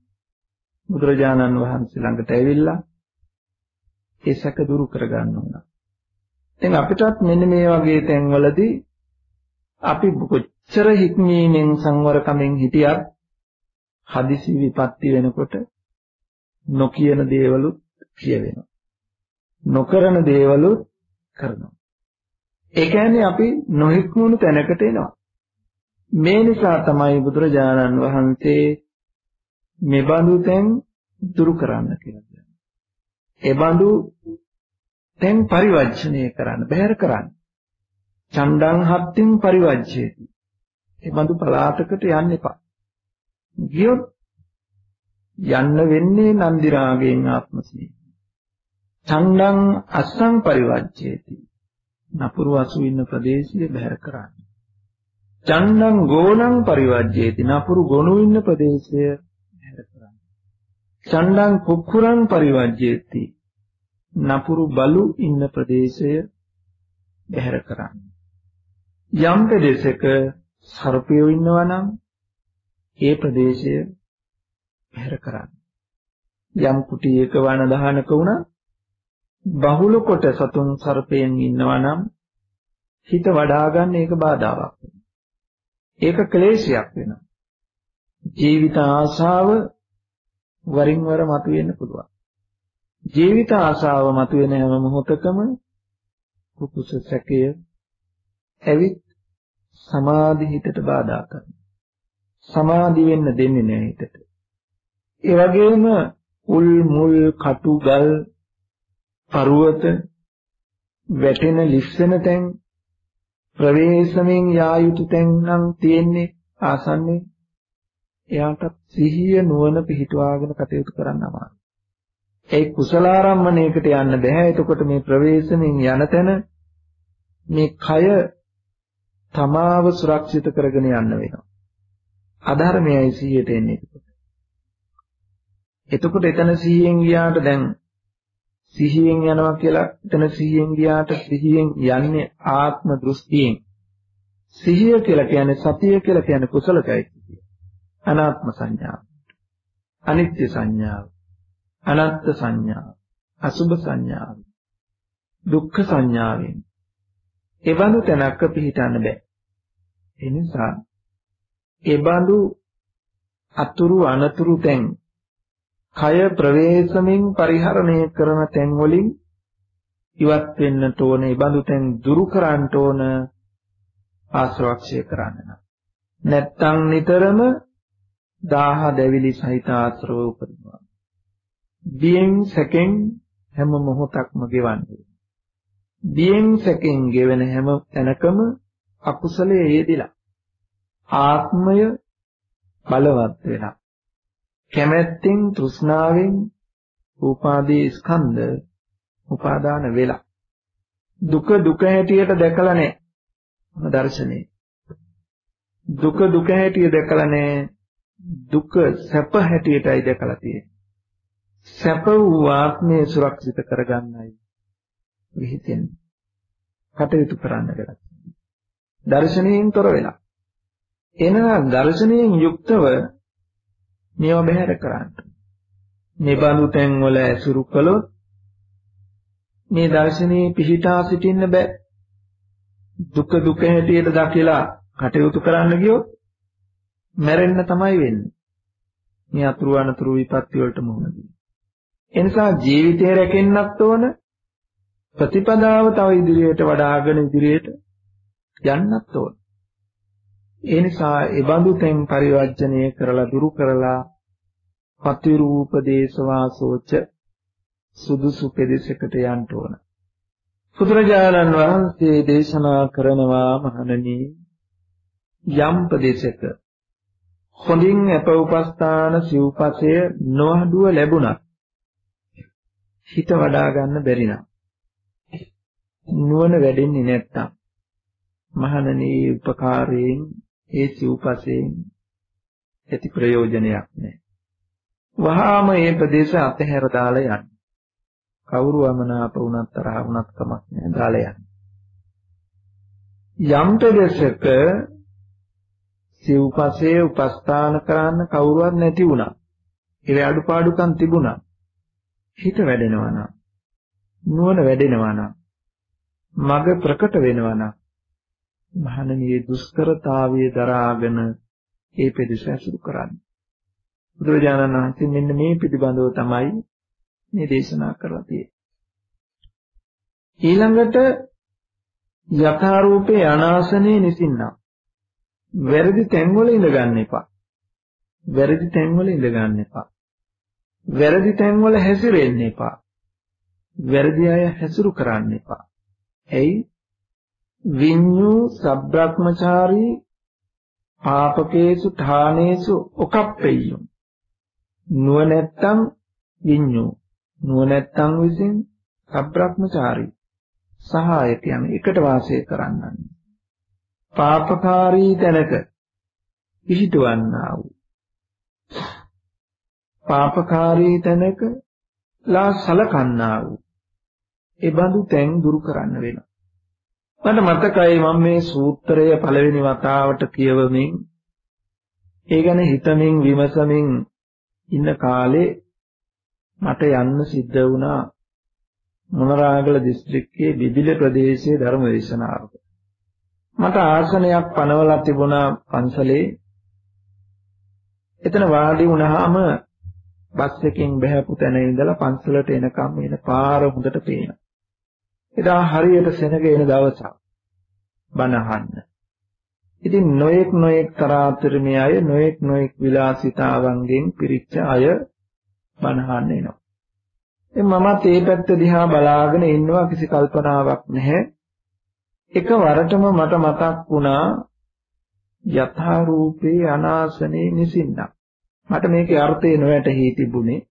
බුදුරජාණන් වහන්සේ ළඟට ඇවිල්ලා ඒ සැක දුරු කරගන්න ඕන. දැන් අපිටත් මෙන්න මේ වගේ තැන්වලදී අපි කොච්චර හික්මීමෙන් සංවරකමෙන් හිටියත් හදිසි විපත්ති වෙනකොට නොකියන දේවලුත් කියවෙනවා. නොකරන දේවලුත් කරනවා. ඒ කියන්නේ අපි නොහික්මුණු තැනකට එනවා. මේ නිසා තමයි බුදුරජාණන් වහන්සේ මෙබඳු තැන් දුරු කරන්න කියලා කියන්නේ. එබඳු තැන් පරිවර්ජණය කරන්න, බැහැර කරන්න. චණ්ඩං හත්තින් පරිවර්ජ්‍යේති. එබඳු පලාතකට යන්න එපා. ගියොත් යන්න වෙන්නේ නන්දි රාගයෙන් ආත්මසී. ඡණ්ඩං අස්සං පරිවර්ජ්‍යේති. නපුරු අසු ඉන්න ප්‍රදේශය බැහැර කරන්න. ඡණ්ඩං ගෝණං පරිවර්ජ්‍යේති. නපුරු ගොනු ඉන්න ප්‍රදේශය බැහැර කරන්න. ඡණ්ඩං කුක්කුරං පරිවර්ජ්‍යේති. නපුරු බලු ඉන්න ප්‍රදේශය බැහැර කරන්න. යම් ප්‍රදේශයක සර්පයෝ ඉන්නවා නම් ඒ ප්‍රදේශය පැහැර කරන්න. යම් කුටියක වන දහනක වුණා බහුල කොට සතුන් සර්පයෙන් ඉන්නවා නම් හිත වඩා ගන්න ඒක බාධාවක් වෙනවා. ඒක ක්ලේශයක් වෙනවා. ජීවිත ආශාව වරින් වර මතුවෙන්න පුළුවන්. ජීවිත ආශාව මතුවෙන හැම මොහොතකම කුකුස සැකය ඇවිත් සමාධි හිතට බාධා කරනවා. සමාධි වෙන්න දෙන්නේ නැහැ හිතට. ඒ වගේම උල් මුල් කටු ගල් පර්වත වැටෙන ලිස්සන තැන් ප්‍රවේශමෙන් යා යුතු තැන් නම් තියෙන්නේ ආසන්නේ එයාට සිහිය නුවණ පිහිටුවාගෙන කටයුතු කරන්න අමාරුයි. ඒ කුසලාරම්මණයකට යන්න බෑ. එතකොට මේ ප්‍රවේශමෙන් යන තැන මේ කය තමාව සුරක්ෂිත කරගෙන යන්න වෙනවා. අධර්මයයි සිහියට එන්නේ එතකොට. එතකොට එතන සිහියෙන් ගියාට දැන් සිහියෙන් යනවා කියලා එතන සිහියෙන් ගියාට සිහියෙන් යන්නේ ආත්ම දෘෂ්ටියෙන්. සිහිය කියලා කියන්නේ සතිය කියලා කියන්නේ කුසල চৈতසිකය. අනාත්ම සංඥාව. අනිත්‍ය සංඥාව. අනත්ත් සංඥාව. අසුභ සංඥාව. දුක්ඛ සංඥාවෙන්. එවනු තැනක පිහිටන්න බෑ. ඒ නිසා එබඳු අතුරු අනතුරු තැන් කය ප්‍රවේශමින් පරිහරණය කරන තැන් වලින් ඉවත් වෙන්නට ඕන ඒ බඳු තැන් දුරු කරන්නට ඕන ආශ්‍රවක්ෂය කරන්න නම්. නැත්තම් නිතරම දාහ දැවිලි සහිත ආශ්‍රව උපදිනවා. බියෙන් සැකෙන් හැම මොහොතක්ම ගෙවන්නේ බියෙන් සැකෙන් ගෙවෙන හැම තැනකම අකුසලයේ යෙදිලා ආත්මය බලවත් වෙලා. කැමැත්තෙන් තෘෂ්ණාවෙන් උපාදී ස්කන්ධ උපාදාන වෙලා. දුක දුක හැටියට දැකලා නැහැ දර්ශනේ දුක දුක හැටියට දැකලා නැහැ දුක සැප හැටියටයි දැකලා තියෙන්නේ. සැප වූ ආත්මය සුරක්ෂිත කරගන්නයි විහිදෙන කටයුතු කරන්න වෙලා දර්ශනයෙන් තොර වෙලා. එනවා දර්ශනයෙන් යුක්තව මේව බැහැර කරන්න. මේ බඳු තැන් වල ඇසුරු කළොත් මේ දර්ශනයේ පිහිටා සිටින්න බෑ. දුක දුක හැටියට දකිලා කටයුතු කරන්න ගියොත් මැරෙන්න තමයි වෙන්නේ. මේ අතුරු අනතුරු විපත්ති වලට මුහුණ දී. ඒ නිසා ජීවිතය රැකෙන්නත් ඕන ප්‍රතිපදාව තව ඉදිරියට වඩාගෙන ඉදිරියට යන්නත් ඕන. ඒ නිසා ඒ බඳු තෙන් පරිවර්ජණය කරලා දුරු කරලා පතිරූප දේශවාසෝච සුදුසු පෙදෙසකට යන්න ඕන. බුදුරජාණන් වහන්සේ දේශනා කරනවා මහණනි යම් ප්‍රදේශක හොඳින් අප උපස්ථාන සිව්පසය නොහඩුව ලැබුණත් හිත වඩා ගන්න බැරි නම් නුවණ වැඩෙන්නේ නැත්තම් මහණනි උපකාරයෙන් ඒ සිව්පසයෙන් ඇති ප්‍රයෝජනයක් නැහැ. වහාම මේ ප්‍රදේශ අතහැර දාලා යන්න. කවුරු වමනාප වුණත් තරහ වුණත් කමක් නැහැ දාලා යන්න. යම් ප්‍රදේශක සිව්පසේ උපස්ථාන කරන්න කවුරුවත් නැති වුණා. ඒ අඩුපාඩුකම් තිබුණා. හිත වැඩෙනවා නම් නුවණ වැඩෙනවා නම් මග ප්‍රකට වෙනවා නම් මහණනියේ දුෂ්කරතාවයේ දරාගෙන ඒ පිළිස ඇසුරු කරන්නේ. බුදුරජාණන් වහන්සේ මෙන්න මේ පිළිබඳව තමයි මේ දේශනා කරලා තියෙන්නේ. ඊළඟට යථාරූපේ අනාසනේ නිසින්නා. වැරදි තැන්වල ඉඳ ගන්න එපා. වැරදි තැන්වල ඉඳ ගන්න එපා. වැරදි තැන්වල හැසිරෙන්න එපා. වැරදි අය හැසිරු කරන්න එපා. ඇයි විඤ්ඤු සබ්‍රක්‍මචාරී පාපකේසු ඨානේසු ඔකප්පෙය්‍යුම්. නුවණැත්තම් විඤ්ඤු නුවණැත්තම් විසින් සබ්‍රක්‍මචාරී සහායකයන් එකට වාසය කරන්නන්. පාපකාරී තැනක පිහිටවන්නා වූ පාපකාරී තැනක ලා සලකන්නා වූ ඒ බඳු තැන් දුරු කරන්න වෙනවා. මට මතකයි මම මේ සූත්‍රය පළවෙනි වතාවට කියවමින් ඒ ගැන හිතමින් විමසමින් ඉන්න කාලේ මට යන්න සිද්ධ වුණා මොනරාගල දිස්ත්‍රික්කයේ බිබිල ප්‍රදේශයේ ධර්ම දේශනාවක. මට ආසනයක් පනවලා තිබුණා පන්සලේ. එතන වාඩි වුණාම බස් එකකින් බහැපු තැන ඉඳලා පන්සලට එනකම් එන පාර හොඳට පේනවා. එදා හරියට සෙනග එන දවසක් බණ අහන්න. ඉතින් නොයෙක් නොයෙක් තරාතිරමේ අය නොයෙක් නොයෙක් විලාසිතාවන්ගෙන් පිරිච්ච අය බණ අහන්න එනවා. එම් මමත් ඒ පැත්ත දිහා බලාගෙන ඉන්නවා කිසි කල්පනාවක් නැහැ. එකවරටම මට මතක් වුණා යථා රූපේ අනාසනේ නිසින්නා. මට මේකේ අර්ථය නොවැටහි තිබුණේ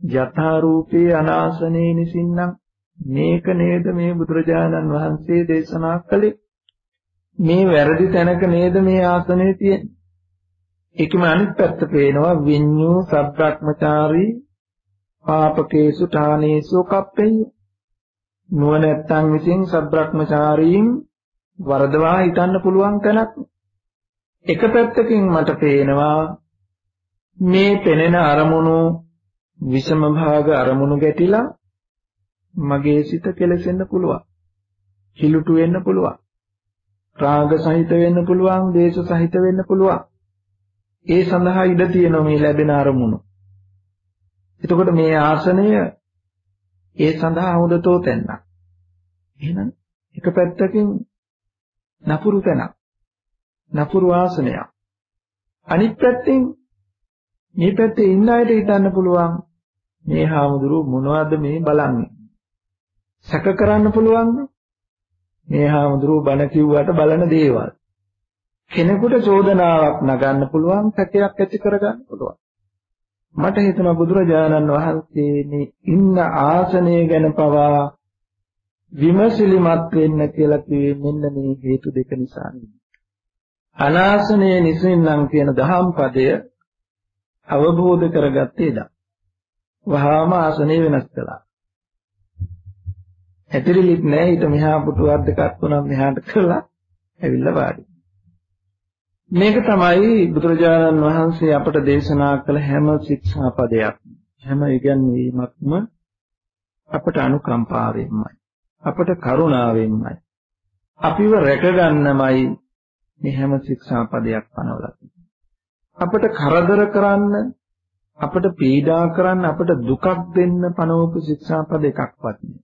යථා රූපේ අනාසනේ නිසින්නම් මේක නේද මේ බුදුරජාණන් වහන්සේ දේශනා කළේ? මේ වැරදි තැනක නේද මේ ආසනේ තියෙන්නේ? ඒකම අනිත් පැත්ත පේනවා විඤ්ඤූ සබ්‍රක්‍මචාරී පාපකේසු ඨානේසු කප්පෙය්‍ය. නුවණැත්තන් විසින් සබ්‍රක්‍මචාරීන් වරදවා හිතන්න පුළුවන් තැනක්. එක පැත්තකින් මට පේනවා මේ පෙනෙන අරමුණු විෂම භාග අරමුණු ගැටිලා මගේ සිත කෙලසෙන්න පුළුවන්. හිලුටු වෙන්න පුළුවන්. රාග සහිත වෙන්න පුළුවන්, දේශ සහිත වෙන්න පුළුවන්. ඒ සඳහා ඉඩ තියෙනවා මේ ලැබෙන අරමුණු. එතකොට මේ ආසනය ඒ සඳහා හොඳතෝ තැන්නක්. එහෙනම් එක පැත්තකින් නපුරු තැනක්. නපුරු ආසනයක්. අනිත් පැත්තෙන් මේ පැත්තේ ඉන්න අයට හිතන්න පුළුවන් මේ හාමුදුරු මොනවද මේ බලන්නේ? සැක කරන්න පුළුවන් මේ හාමුදුරු බණ කිව්වට බලන දේවල්. කෙනෙකුට චෝදනාවක් නගන්න පුළුවන් සැකයක් ඇති කරගන්න පුළුවන්. මට හිතෙනවා බුදුරජාණන් වහන්සේ මේ ඉන්න ආසනය ගැන පවා විමසිලිමත් වෙන්න කියලා කිව්වේ මෙන්න මේ හේතු දෙක නිසා නෙවෙයි. අනාසනයේ නිසින්නම් කියන දහම් පදය අවබෝධ කරගත්තේ දා. වහාම ආසනය වෙනස් කළා. ඇතිරිලිත් නෑ ඊට මෙහා පුටුවක් දෙකක් තුනක් මෙහාට කළා ඇවිල්ලා වාඩි. මේක තමයි බුදුරජාණන් වහන්සේ අපට දේශනා කළ හැම ශික්ෂාපදයක්. හැම ඉගැන්වීමක්ම අපට අනුකම්පාවෙන්මයි. අපට කරුණාවෙන්මයි. අපිව රැකගන්නමයි මේ හැම ශික්ෂාපදයක් පනවලා අපට කරදර කරන්න, අපට පීඩා කරන්න, අපට දුකක් දෙන්න පනවපු ශික්ෂාපද එකක්වත් නෑ.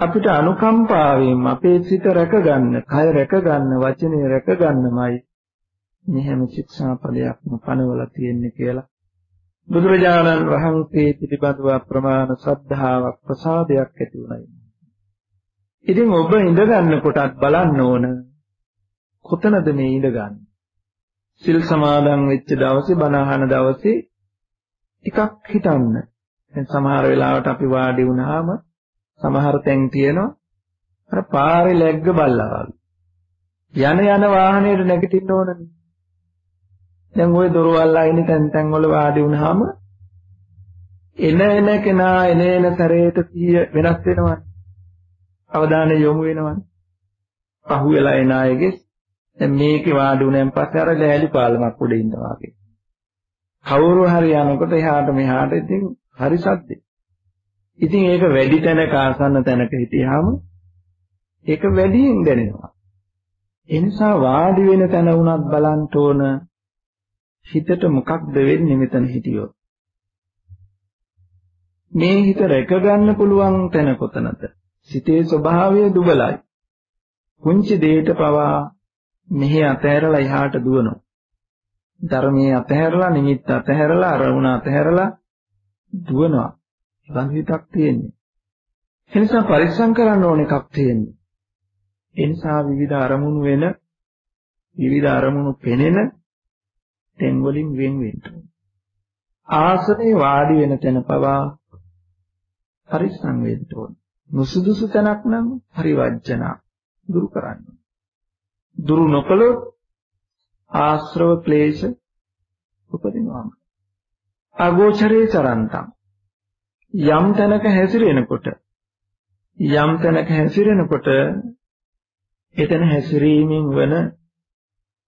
අපිට අනුකම්පාවෙන් අපේ සිත රැකගන්න, කය රැකගන්න, වචනේ රැකගන්නමයි මේ හැම ශික්ෂාපදයක්ම පනවලා තියෙන්නේ කියලා බුදුරජාණන් වහන්සේ පිළිබඳව ප්‍රමාණ ශ්‍රද්ධාවක් ප්‍රසාදයක් ඇති වුණා. ඉතින් ඔබ ඉඳ ගන්නකොටත් බලන්න ඕන කොතනද මේ ඉඳගන්නේ? සිල් සමාදන් වෙච්ච දවසේ බණ අහන දවසේ ටිකක් හිතන්න. දැන් සමහර වෙලාවට අපි වාඩි වුණාම සමහර තැන් තියෙනවා අර පාරේ läග්ග බල්ලා යන යන වාහනේට නැගිටින්න ඕනනේ. දැන් ওই දොරවල් අයිනේ තැන් තැන් වල වාඩි වුණාම එන එන කෙනා එන එන සැරේට සිය වෙනස් වෙනවා. අවධානය යොමු වෙනවා. පහු වෙලා එන අයගේ දැන් මේකේ වාඩි වුණාන් පස්සේ අර ලෑලි පාලමක් උඩ ඉන්නවා වගේ. කවුරු හරි යනකොට එහාට මෙහාට ඉතින් හරි සද්දේ. ඉතින් ඒක වැඩි තැනක ආසන්න තැනක හිටියාම ඒක වැඩියෙන් දැනෙනවා. ඒ නිසා වාඩි වෙන තැන වුණත් බලන්න ඕන හිතට මොකක්ද වෙන්නේ මෙතන හිටියොත්. මේ හිත රැක ගන්න පුළුවන් තැන කොතනද? සිතේ ස්වභාවය දුබලයි. පුංචි දෙයක පවා මෙහි අතහැරලා එහාට දුවනවා. ධර්මයේ අතහැරලා නිමිත්ත අතහැරලා අරමුණ අතහැරලා දුවනවා. බඳ හිතක් තියෙන්නේ. ඒ නිසා පරිස්සම් කරන්න ඕන එකක් තියෙන්නේ. ඒ නිසා විවිධ අරමුණු වෙන විවිධ අරමුණු පෙනෙන තැන් වලින් වෙන් වෙන්න ආසනේ වාඩි වෙන තැන පවා පරිස්සම් වෙන්න ඕන. නුසුදුසු තැනක් නම් පරිවර්ජන දුරු කරන්න. දුරු නොකළොත් ආශ්‍රව ක්ලේශ උපදිනවාම. අගෝචරේ චරන්තම් යම් තැනක හැසිරෙනකොට යම් තැනක හැසිරෙනකොට එතන හැසිරීමෙන් වන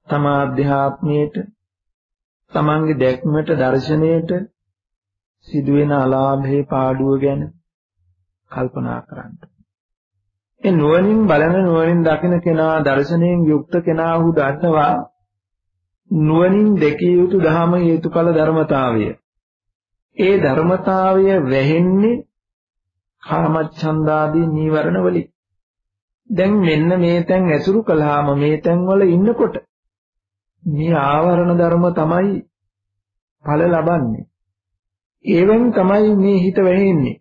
තම අධ්‍යාත්මයට තමන්ගේ දැක්මට දර්ශනයට සිදුවෙන අලාභේ පාඩුව ගැන කල්පනා කරන්න. ඒ නුවණින් බලන නුවණින් දකින කෙනා දර්ශනයෙන් යුක්ත කෙනා වූ දන්නවා නුවණින් දෙකිය යුතු ධම හේතුඵල ධර්මතාවය. ඒ ධර්මතාවය වැහෙන්නේ කාමච්ඡන්දාදී නීවරණ වලින්. දැන් මෙන්න මේ තැන් ඇසුරු කළාම මේ තැන් වල ඉන්නකොට මේ ආවරණ ධර්ම තමයි ඵල ලබන්නේ. ඒවෙන් තමයි මේ හිත වැහෙන්නේ.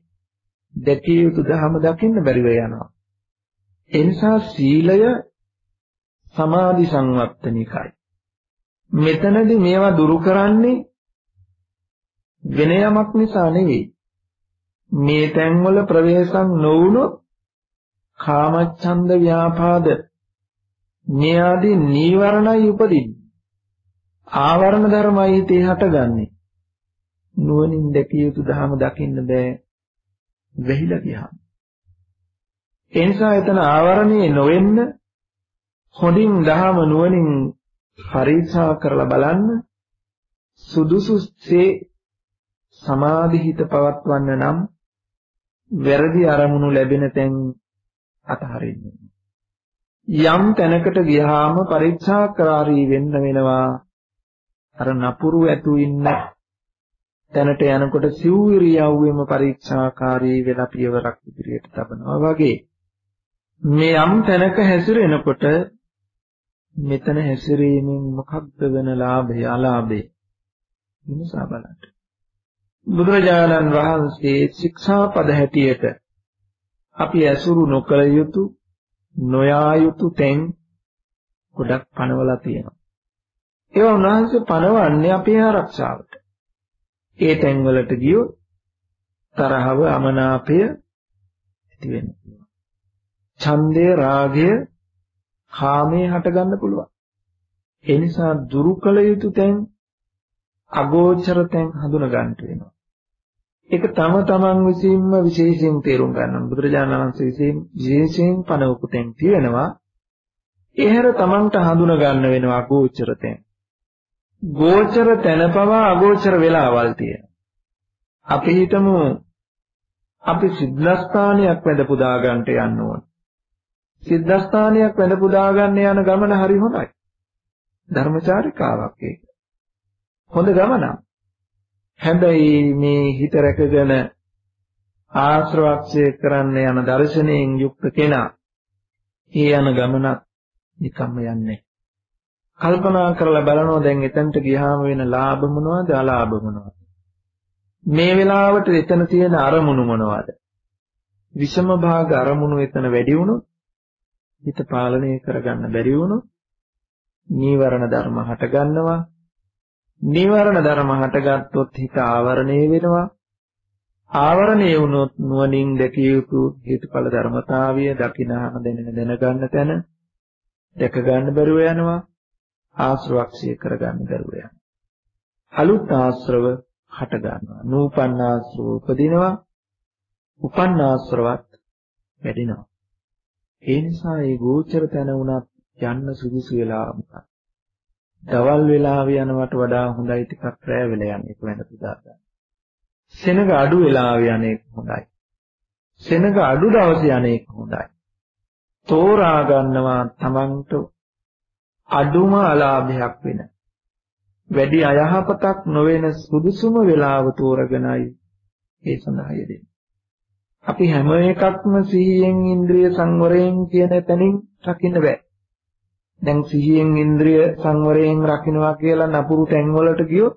දැකිය යුතු ධම දකින්න බැරිව යනවා. ඒ නිසා සීලය සමාධි සංවත්තනිකයි. මෙතනදී මේවා දුරු කරන්නේ වෙන යමක් නිසා නෙවෙයි. මේ තැන්වල ප්‍රවේශම් නොවුනොත් කාමච්ඡන්ද ව්‍යාපාද මේ ආදී නීවරණයි උපදින්නේ. ආවරණ ධර්මයි හිතේ හටගන්නේ. නුවණින් දැකිය යුතු ධහම දකින්න බෑ. වෙහිලා ගියාම. ඒ නිසා එතන ආවරණේ නොවෙන්න හොඳින් ධහම නුවණින් පරීක්ෂා කරලා බලන්න සුදුසුසේ සමාධි හිත පවත්වන්න නම් වැරදි අරමුණු ලැබෙන තැන් අතහරින්න. යම් තැනකට ගියාම පරීක්ෂාකාරී වෙන්න වෙනවා. අර නපුරු ඇතු ඉන්න තැනට යනකොට සිව්විරියව්වෙම පරීක්ෂාකාරී වෙලා පියවරක් ඉදිරියට තබනවා වගේ. මේ යම් තැනක හැසිරෙනකොට මෙතන හැසිරීමෙන් මොකක්ද වෙන ලාභය අලාභය විමසා බලන්න. බුදුරජාණන් වහන්සේ ශික්ෂාපද හැටියට අපි ඇසුරු නොකළ යුතු නොයා යුතු තැන් ගොඩක් පනවලා තියෙනවා. ඒවා උන්වහන්සේ පනවන්නේ අපේ ආරක්ෂාවට. ඒ තැන්වලට ගියොත් තරහව අමනාපය ඇති වෙන්න පුළුවන්. ඡන්දය රාගය කාමයේ හටගන්න පුළුවන්. ඒ නිසා දුරු කළ යුතු තැන් අගෝචර තැන් හඳුනා ගන්න වෙනවා. ඒක තම තමන් විසින්ම විශේෂයෙන් තේරුම් ගන්න බුදුරජාණන් වහන්සේ විසින් විශේෂයෙන් පනවපු තැන් තියෙනවා. එහෙර තමන්ට හඳුනා ගන්න වෙනවා අගෝචර තැන්. ගෝචර තැන පවා අගෝචර වෙලාවල් තියෙනවා. අපි හිතමු අපි සිද්ධාස්ථානයක් වැඳ පුදා ගන්නට යන්න ඕන. සිද්ධාස්ථානයක් වැඳ පුදා ගන්න යන ගමන හරි හොඳයි. ධර්මචාරිකාවක් ඒක. හොඳ ගමනක්. හැබැයි මේ හිත රැකගෙන ආශ්‍රවක්ෂය කරන්න යන දර්ශනයෙන් යුක්ත කෙනා ඒ යන ගමනක් නිකම්ම යන්නේ. කල්පනා කරලා බලනවා දැන් එතනට ගියාම වෙන ලාභ මොනවද අලාභ මොනවද? මේ වෙලාවට එතන තියෙන අරමුණු මොනවද? විෂම භාග අරමුණු එතන වැඩි වුණොත් හිත පාලනය කරගන්න බැරි වුණොත් නීවරණ ධර්ම හට ගන්නවා නීවරණ ධර්ම හටගත්තොත් හිත ආවරණය වෙනවා. ආවරණය වුණොත් නුවණින් දැකිය යුතු හේතුඵල ධර්මතාවය දකිනා දැනෙන දැනගන්න තැන දැක ගන්න බැරුව යනවා. ආශ්‍රවක්ෂය කරගන්න බැරුව යනවා. අලුත් ආශ්‍රව හට ගන්නවා. නූපන්න ආශ්‍රව උපදිනවා. උපන්න ආශ්‍රවත් වැඩිනවා. ඒ නිසා මේ ගෝචර තැන උනත් යන්න සුදුසු වෙලා මොකක්ද? දවල් වෙලාවේ යනවට වඩා හොඳයි ටිකක් රැ වෙලා යන්නේ කොහෙන්ද පුදා ගන්න. සෙනග අඩු වෙලාවේ යන්නේ හොඳයි. සෙනග අඩු දවසේ යන්නේ හොඳයි. තෝරා ගන්නවා තමන්ට අඩුම අලාභයක් වෙන. වැඩි අයහපතක් නොවන සුදුසුම වෙලාව තෝරගෙනයි ඒ සඳහා යෙදෙන්නේ. අපි හැම එකක්ම සිහියෙන් ඉන්ද්‍රිය සංවරයෙන් කියන තැනින් රකින්න බෑ. දැන් සිහියෙන් ඉන්ද්‍රිය සංවරයෙන් රකින්නවා කියලා නපුරු තැන්වලට ගියොත්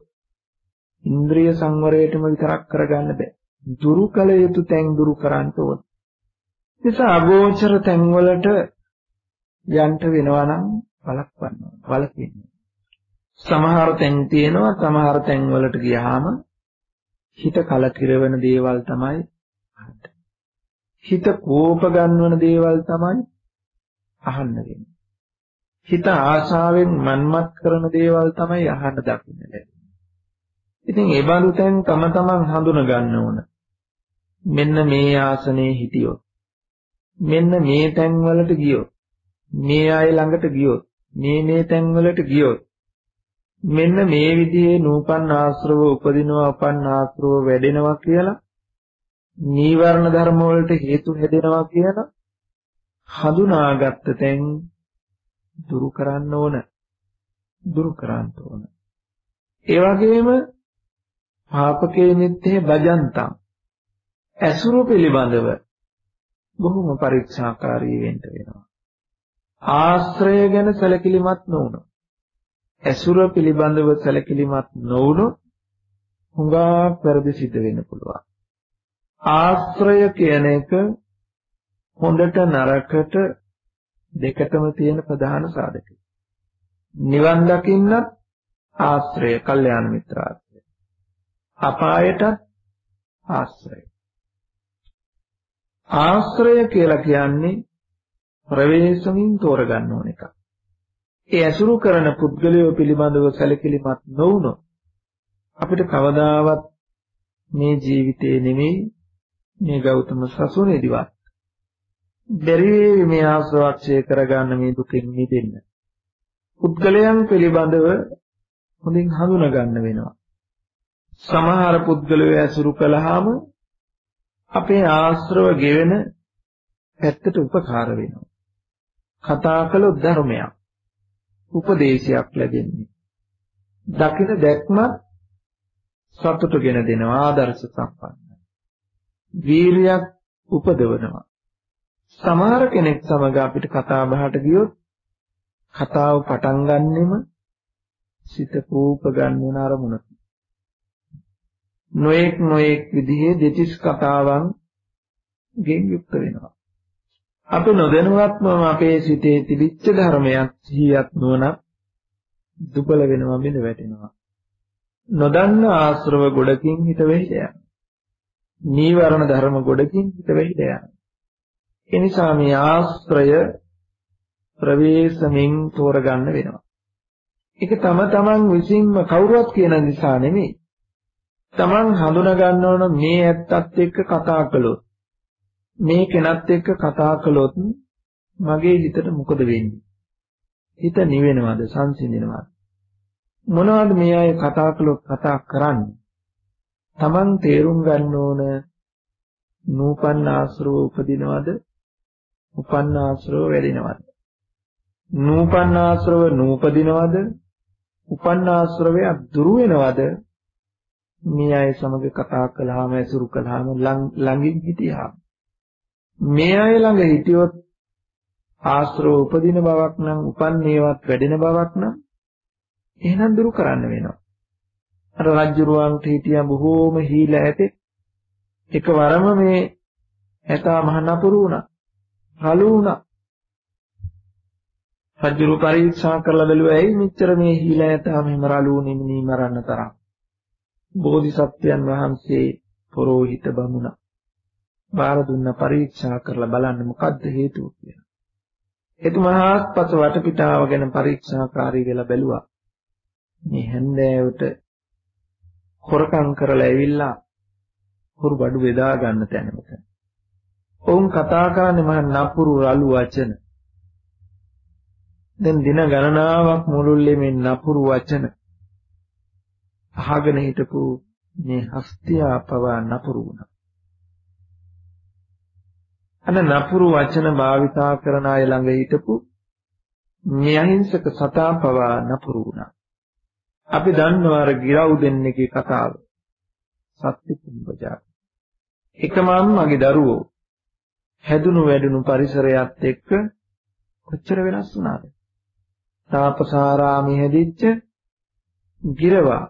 ඉන්ද්‍රිය සංවරයටම විතරක් කරගන්න බෑ. දුරු කළ යුතු තැන් දුරු කරන්න ඕන. නිසා අගෝචර තැන්වලට යන්න වෙනවා නම් බලක්වන්න බලකින්න. සමහර තැන් තියෙනවා සමහර තැන්වලට ගියාම හිත කලකිරවන දේවල් තමයි හිත කෝප ගන්නවන දේවල් තමයි අහන්න වෙන්නේ. හිත ආශාවෙන් මන්මත් කරන දේවල් තමයි අහන්න දකින්න ලැබෙන්නේ. ඉතින් ඒ බඳු තැන් තම තමන් හඳුන ගන්න ඕන. මෙන්න මේ ආසනේ හිටියොත් මෙන්න මේ තැන් වලට ගියොත් මේ අය ළඟට ගියොත් මේ මේ තැන් වලට ගියොත් මෙන්න මේ විදිහේ නූපන් ආශ්‍රව උපදිනවා උපන් ආශ්‍රව වැඩෙනවා කියලා නීවරණ ධර්ම වලට හේතු හැදෙනවා කියලා හඳුනාගත්ත තැන් දුරු කරන්න ඕන. දුරු කරන්න ඕන. ඒ වගේම පාපකේ නිත්තේ බජන්තං ඇසුරු පිළිබඳව බොහොම පරීක්ෂාකාරී වෙන්න වෙනවා. ආශ්‍රය ගැන සැලකිලිමත් නොවුණොත් ඇසුර පිළිබඳව සැලකිලිමත් නොවුණොත් හුඟක් වැරදි සිද්ධ වෙන්න පුළුවන්. ආශ්‍රය කියන එක හොඳට නරකට දෙකටම තියෙන ප්‍රධාන සාධකය. නිවන් දකින්නත් ආශ්‍රය, කල්යාණ මිත්‍රාශ්‍රය. අපායටත් ආශ්‍රය. ආශ්‍රය කියලා කියන්නේ ප්‍රවේශමින් තෝරගන්න ඕන එකක්. ඒ ඇසුරු කරන පුද්ගලයෝ පිළිබඳව සැලකිලිමත් නොවුනොත් අපිට කවදාවත් මේ ජීවිතේ නෙමෙයි මේ ගෞතම සසුනේදිවත් බැරි මේ ආශ්‍රවක්ෂය කරගන්න මේ දුකෙන් මිදෙන්න. පුද්ගලයන් පිළිබඳව හොඳින් හඳුනා ගන්න වෙනවා. සමහර පුද්ගලයෝ ඇසුරු කළාම අපේ ආශ්‍රව ගෙවෙන පැත්තට උපකාර වෙනවා. කතා කළොත් ධර්මයක්. උපදේශයක් ලැබෙන්නේ. දකින දැක්ම සතුටුගෙන දෙනවා ආදර්ශ සම්පන්නයි. වීරියක් උපදවනවා. සමහර කෙනෙක් සමග අපිට කතා බහට ගියොත් කතාව පටන් ගන්නෙම සිත කූප ගන්න අරමුණක. නොඑක් නොඑක් විදිහේ දෙතිස් කතාවන් ගෙන් යුක්ත වෙනවා. අපි නොදැනුවත්වම අපේ සිතේ තිබිච්ච ධර්මයක් සිහියක් නුවණක් දුබල වෙනවා බිඳ වැටෙනවා. නොදන්න ආශ්‍රව ගොඩකින් හිත වෙහිලා යනවා. නීවරණ ධර්ම ගොඩකින් හිත වෙහිලා යනවා. ඒ නිසා මේ ආශ්‍රය ප්‍රවේශමින් තෝරගන්න වෙනවා. ඒක තම තමන් විසින්ම කවුරුවත් කියන නිසා නෙමෙයි. තමන් හඳුනා ගන්න ඕන මේ ඇත්තත් එක්ක කතා කළොත් මේ කෙනත් එක්ක කතා කළොත් මගේ හිතට මොකද වෙන්නේ? හිත නිවෙනවද සංසිඳෙනවද? මොනවද මේ අය කතා කළොත් කතා කරන්නේ? තමන් තේරුම් ගන්න ඕන නූපන්න ආශ්‍රව උපදිනවද? උපන්න ආශ්‍රව වැඩෙනවද? නූපන්න ආශ්‍රව නූපදිනවද? උපන්න ආශ්‍රවය දුරු වෙනවද? මේ අය සමග කතා කළාම ඇසුරු කළාම ළඟින් හිටියාම මේ අය ළඟ හිටියොත් ආශ්‍රව උපදින බවක් නම් උපන්නේවත් වැඩෙන බවක් නම් එහෙනම් දුරු කරන්න වෙනවා. අර රජ්ජුරුවන්ට හිටියා බොහෝම හීල ඇතේ එකවරම මේ ඇතා මහ නපුරු වුණා. රළු වුණා. රජ්ජුරු පරීක්ෂා කරලා බැලුවා ඇයි මෙච්චර මේ හීල ඇතා මෙහෙම රළු වුනේ මිනී මරන්න තරම්. බෝධිසත්වයන් වහන්සේ පරෝහිත බමුණා බාර දුන්න පරීක්ෂා කරලා බලන්න මොකද්ද හේතුව කියලා. එතුමා පස වටපිටාව ගැන පරීක්ෂාකාරී වෙලා බැලුවා. මේ හැන්දෑවට හොරකම් කරලා ඇවිල්ලා හොරු බඩු බෙදා ගන්න තැනකට. ඔවුන් කතා කරන්නේ මහා නපුරු රළු වචන. දැන් දින ගණනාවක් මුළුල්ලේ මේ නපුරු වචන අහගෙන හිටපු මේ හස්තියා පවා නපුරු වුණා. අන නපුරු වචන භාවිතා කරන අය ළඟ හිටපු මේ අහිංසක සතා පවා නපුරු වුණා. අපි දන්නවා අර ගිරව් දෙන්නේගේ කතාව. සත්‍ය කුඹජා. එකම අම්මගේ දරුවෝ හැදුණු වැඩුණු පරිසරයත් එක්ක කොච්චර වෙනස් වුණාද? තාපසාරාමේ හැදිච්ච ගිරවා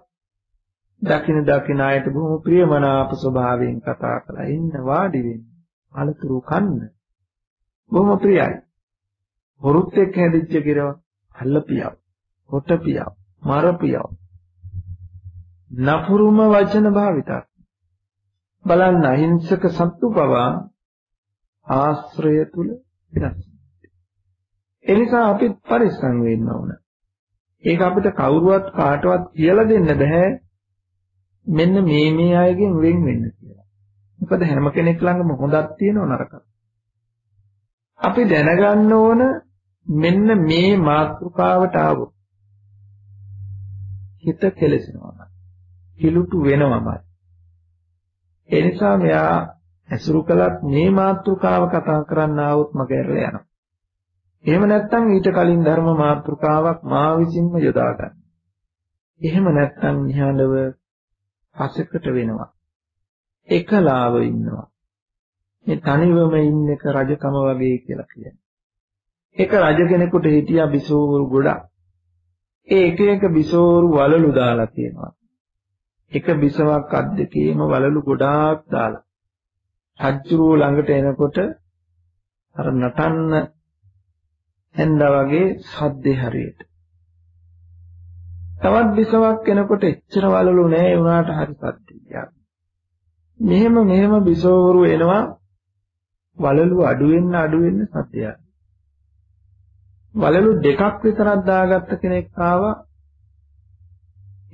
දකින දකින අයට බොහොම ප්‍රියමනාප ස්වභාවයෙන් කතා කරලා ඉන්න වාඩි වෙන්න අලතුරු කන්න බොහොම ප්‍රියයි හොරුත් එක්ක හැදිච්ච ගිරව අල්ලපියව හොටපියව මරපියව නපුරුම වචන භාවිතා බලන්න අහිංසක සත්තු පවා ආශ්‍රය තුල විනාශ එනිසා අපි පරිස්සම් වෙන්න ඕන ඒක අපිට කවුරුවත් කාටවත් කියලා දෙන්න බෑ මෙන්න මේ මේ අයගෙන් වෙන් වෙන්න කියලා. මොකද හැම කෙනෙක් ළඟම හොඳක් තියෙනව නරකක්. අපි දැනගන්න ඕන මෙන්න මේ මාතෘකාවට ආවොත් හිත කෙලසෙනවා. කිලුටු වෙනවමයි. ඒ නිසා මෙයා ඇසුරු කළත් මේ මාතෘකාව කතා කරන්න ආවොත් මගේ ඇරලා යනවා. එහෙම නැත්නම් ඊට කලින් ධර්ම මාතෘකාවක් මා විසින්ම යොදා ගන්න. එහෙම නැත්නම් නිහඬව පසෙකට වෙනවා. එකලාව ඉන්නවා. මේ තනිවම ඉන්න එක රජකම වගේ කියලා කියන්නේ. එක රජ කෙනෙකුට හිටියා බිසෝවරු ගොඩක්. ඒ එක එක බිසෝවරු වලලු දාලා තියෙනවා. එක බිසවක් අත් දෙකේම වලලු ගොඩාක් දාලා. රජ්ජුරුව ළඟට එනකොට අර නටන්න හැන්දා වගේ සද්දේ හරියට. තවත් බිසවක් කෙනෙකුට එච්චර වලලු නෑ වුණාට හරි සද්දියක්. මෙහෙම මෙහෙම බිසවරු එනවා වලලු අඩු වෙන්න අඩු වෙන්න සද්දයක්. වලලු දෙකක් විතරක් දාගත්ත කෙනෙක් ආවා.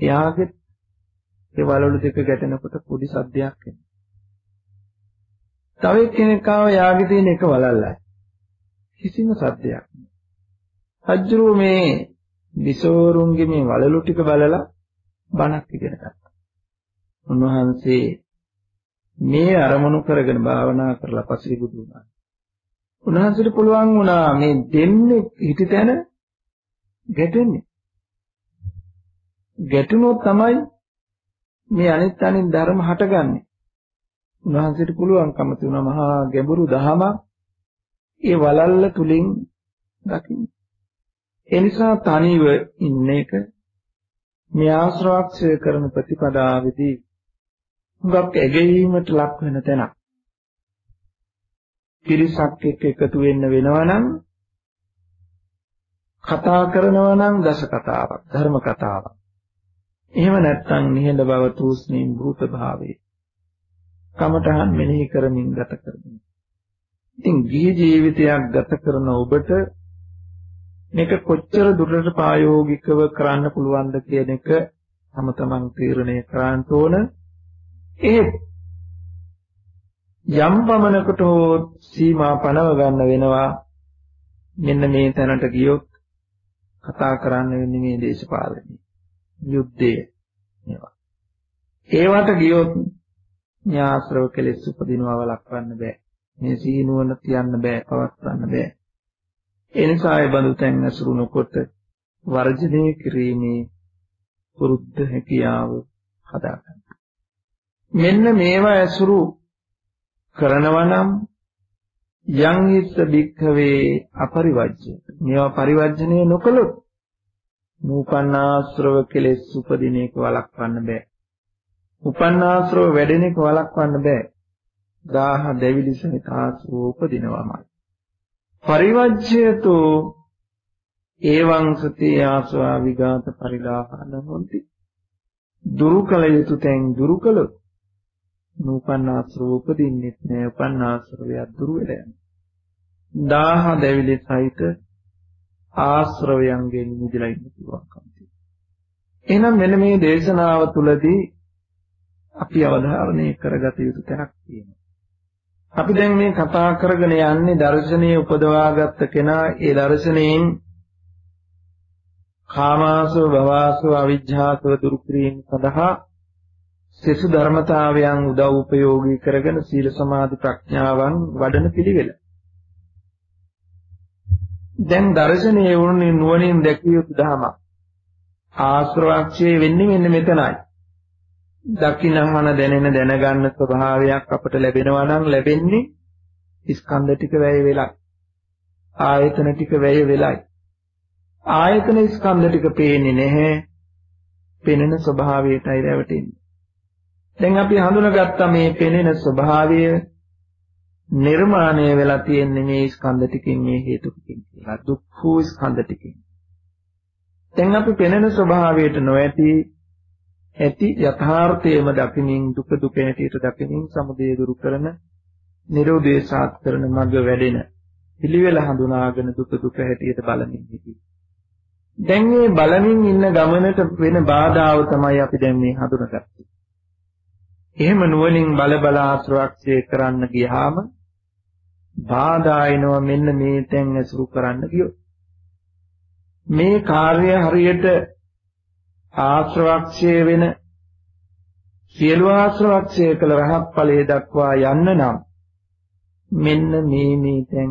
එයාගේ ඒ වලලු දෙක ගැටෙනකොට පොඩි සද්දයක් එනවා. තව එක්කෙනෙක් ආවා යාගේ තියෙන එක වලල්ලයි. කිසිම සද්දයක් නෑ. රජුරෝ මේ විසෝරුන්ගේ මේ වලලු ටික බලලා බණක් ඉගෙන ගත්තා. උන්වහන්සේ මේ අරමුණු කරගෙන භාවනා කරලා පසිරිබුදු වුණා. උන්වහන්සේට පුළුවන් වුණා මේ දෙන්නේ හිටිතැන ගැටෙන්නේ. ගැටුණොත් තමයි මේ අනිත් අනිත් ධර්ම හටගන්නේ. උන්වහන්සේට පුළුවන්කම තිබුණා මහා ගැඹුරු දහමක් ඒ වලල්ල තුලින් දකින්න. ඒ නිසා තනිව ඉන්න එක මේ ආශ්‍රවක්ෂය කරන ප්‍රතිපදාවේදී හුඟක් ඇගීමට ලක් වෙන තැනක්. පිරිසක් එක්ක එකතු වෙන්න වෙනවා නම් කතා කරනවා නම් දස කතාවක් ධර්ම කතාවක්. එහෙම නැත්නම් නිහඬ බව තූස්නීම් භූත භාවයේ. කමඨහන් මෙනෙහි කරමින් ගත කරමින්. ඉතින් ගිහි ජීවිතයක් ගත කරන ඔබට මේක කොච්චර දුරට ප්‍රායෝගිකව කරන්න පුළුවන්ද කියන එක තම තමන් තීරණය කරන්න ඕන. ඒ යම් පමණකට හෝ සීමා පනව ගන්න වෙනවා. මෙන්න මේ තැනට ගියොත් කතා කරන්න වෙන්නේ මේ දේශපාලනේ. යුද්ධය මේවා. ඒවට ගියොත් න්‍යාශ්‍රව කෙලෙස් උපදිනවා වළක්වන්න බෑ. මේ සීනුවන තියන්න බෑ, පවත්වන්න බෑ. ඒ නිසා ඒ බඳු තැන් ඇසුරු නොකොට වර්ජනය කිරීමේ පුරුද්ද හැකියාව හදාගන්න. මෙන්න මේවා ඇසුරු කරනවා නම් යං හිස්ස භික්ඛවේ අපරිවජ්‍ය මේවා පරිවර්ජණය නොකළොත් නූපන්නාශ්‍රව කෙලෙස් උපදින එක වළක්වන්න බෑ. උපන්නාශ්‍රව වැඩෙන එක වළක්වන්න බෑ. දාහ දෙවිලි සහිත ආශ්‍රව උපදිනවමයි. පරිවජ්‍යතෝ ඒවං සති ආස්වා විගාත පරිලාහන හොಂತಿ දුරු කල යුතු තැන් දුරු කළොත් නූපන්නාශ්‍රව උපදින්නෙත් නෑ උපන්නාශ්‍රවය දුරු වෙලා යනවා 1000 දෙවිලි සහිත ආශ්‍රවයන්ගෙන් මිදලා ඉන්න පුළුවන්කම තියෙනවා. එහෙනම් මෙන්න මේ දේශනාව තුළදී අපි අවධාරණය කරගත යුතු තැනක් තියෙනවා. අපි දැන් මේ කතා කරගෙන යන්නේ දර්ශනීය උපදවාගත්ත කෙනා ඒ දර්ශනයෙන් කාමාසව භවාසව අවිජ්ජාසව දුරු කිරීම සඳහා සෙසු ධර්මතාවයන් උදව් උපයෝගී කරගෙන සීල සමාධි ප්‍රඥාවන් වඩන පිළිවෙල. දැන් දර්ශනීය වුණේ නුවණින් දැකිය යුතු ධමයක්. ආශ්‍රවක්ෂයේ වෙන්නේ මෙන්න මෙතනයි. දකින්නමන දැනෙන දැනගන්න ස්වභාවයක් අපට ලැබෙනවා නම් ලැබෙන්නේ ස්කන්ධ ටික වැය වෙලයි. ආයතන ටික වැය වෙලයි. ආයතන ස්කන්ධ ටික පේන්නේ නැහැ. පෙනෙන ස්වභාවයටයි රැවටෙන්නේ. දැන් අපි හඳුනාගත්ත මේ පෙනෙන ස්වභාවය නිර්මාණය වෙලා තියෙන්නේ මේ ස්කන්ධ ටිකෙන් මේ හේතු ටිකෙන් කියලා. දුක්ඛ ස්කන්ධ ටිකෙන්. දැන් අපි පෙනෙන ස්වභාවයට නොඇති ඇති යථාර්ථයම දකිනින් දුක දුක හැටියට දකිනින් සමුදය දුරු කරන නිරෝධය සාත් කරන මඟ වැඩෙන පිළිවෙල හඳුනාගෙන දුක දුක හැටියට බලමින් සිටි. දැන් මේ බලමින් ඉන්න ගමනට වෙන බාධාව තමයි අපි දැන් මේ හඳුනාගත්තේ. එහෙම නුවණින් බල බල ආශ්‍රවක්ෂය කරන්න ගියාම බාධා එනවා මෙන්න මේ තැන් ඇසුරු කරන්න ගියොත්. මේ කාර්ය හරියට ආශ්‍රවක්ෂය වෙන සියලු ආශ්‍රවක්ෂය කළ රහත් ඵලයේ දක්වා යන්න නම් මෙන්න මේ මේ තැන්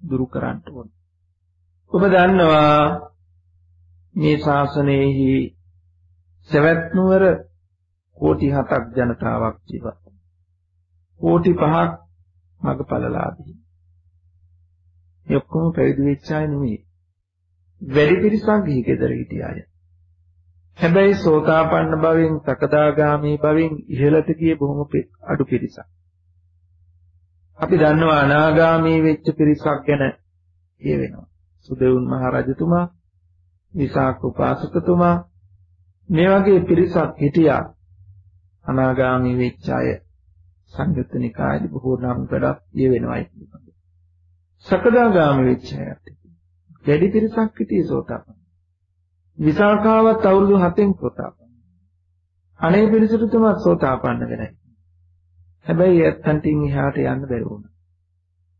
දුරු කරන්න ඕන. ඔබ දන්නවා මේ ශාසනයෙහි සවැත් නුවර කෝටි 7ක් ජනතාවක් ජීවත් කෝටි 5ක් මගපලලාභී. මේ ඔක්කොම පැවිදි වෙච්ච අය නෙමෙයි. වැඩි පිරිසක් ගිහි ගෙදර හිටිය අය. හැබැයි සෝතාපන්න භවෙන් සකදාගාමී භවෙන් ඉහළට ගිය බොහොම අඩු පිරිසක්. අපි දන්නවා අනාගාමී වෙච්ච පිරිසක් ගැන කියවෙනවා. සුදෙවුන් මහ රජතුමා, විසාක උපාසකතුමා මේ වගේ පිරිසක් හිටියා. අනාගාමී වෙච්ච අය සංයුත්ත නිකායේදී බොහෝ නම් ගොඩක් කියවෙනවා ඒක. සකදාගාමී වෙච්ච අයත් වැඩි පිරිසක් හිටියේ සෝතාපන්න. විසාකාවත් අවුරුදු 7න් සෝතාපන්න. අනේ පිරිසට තුමත් සෝතාපන්න වෙනයි. හැබැයි ඇත්තන්ටින් එහාට යන්න බැරි වුණා.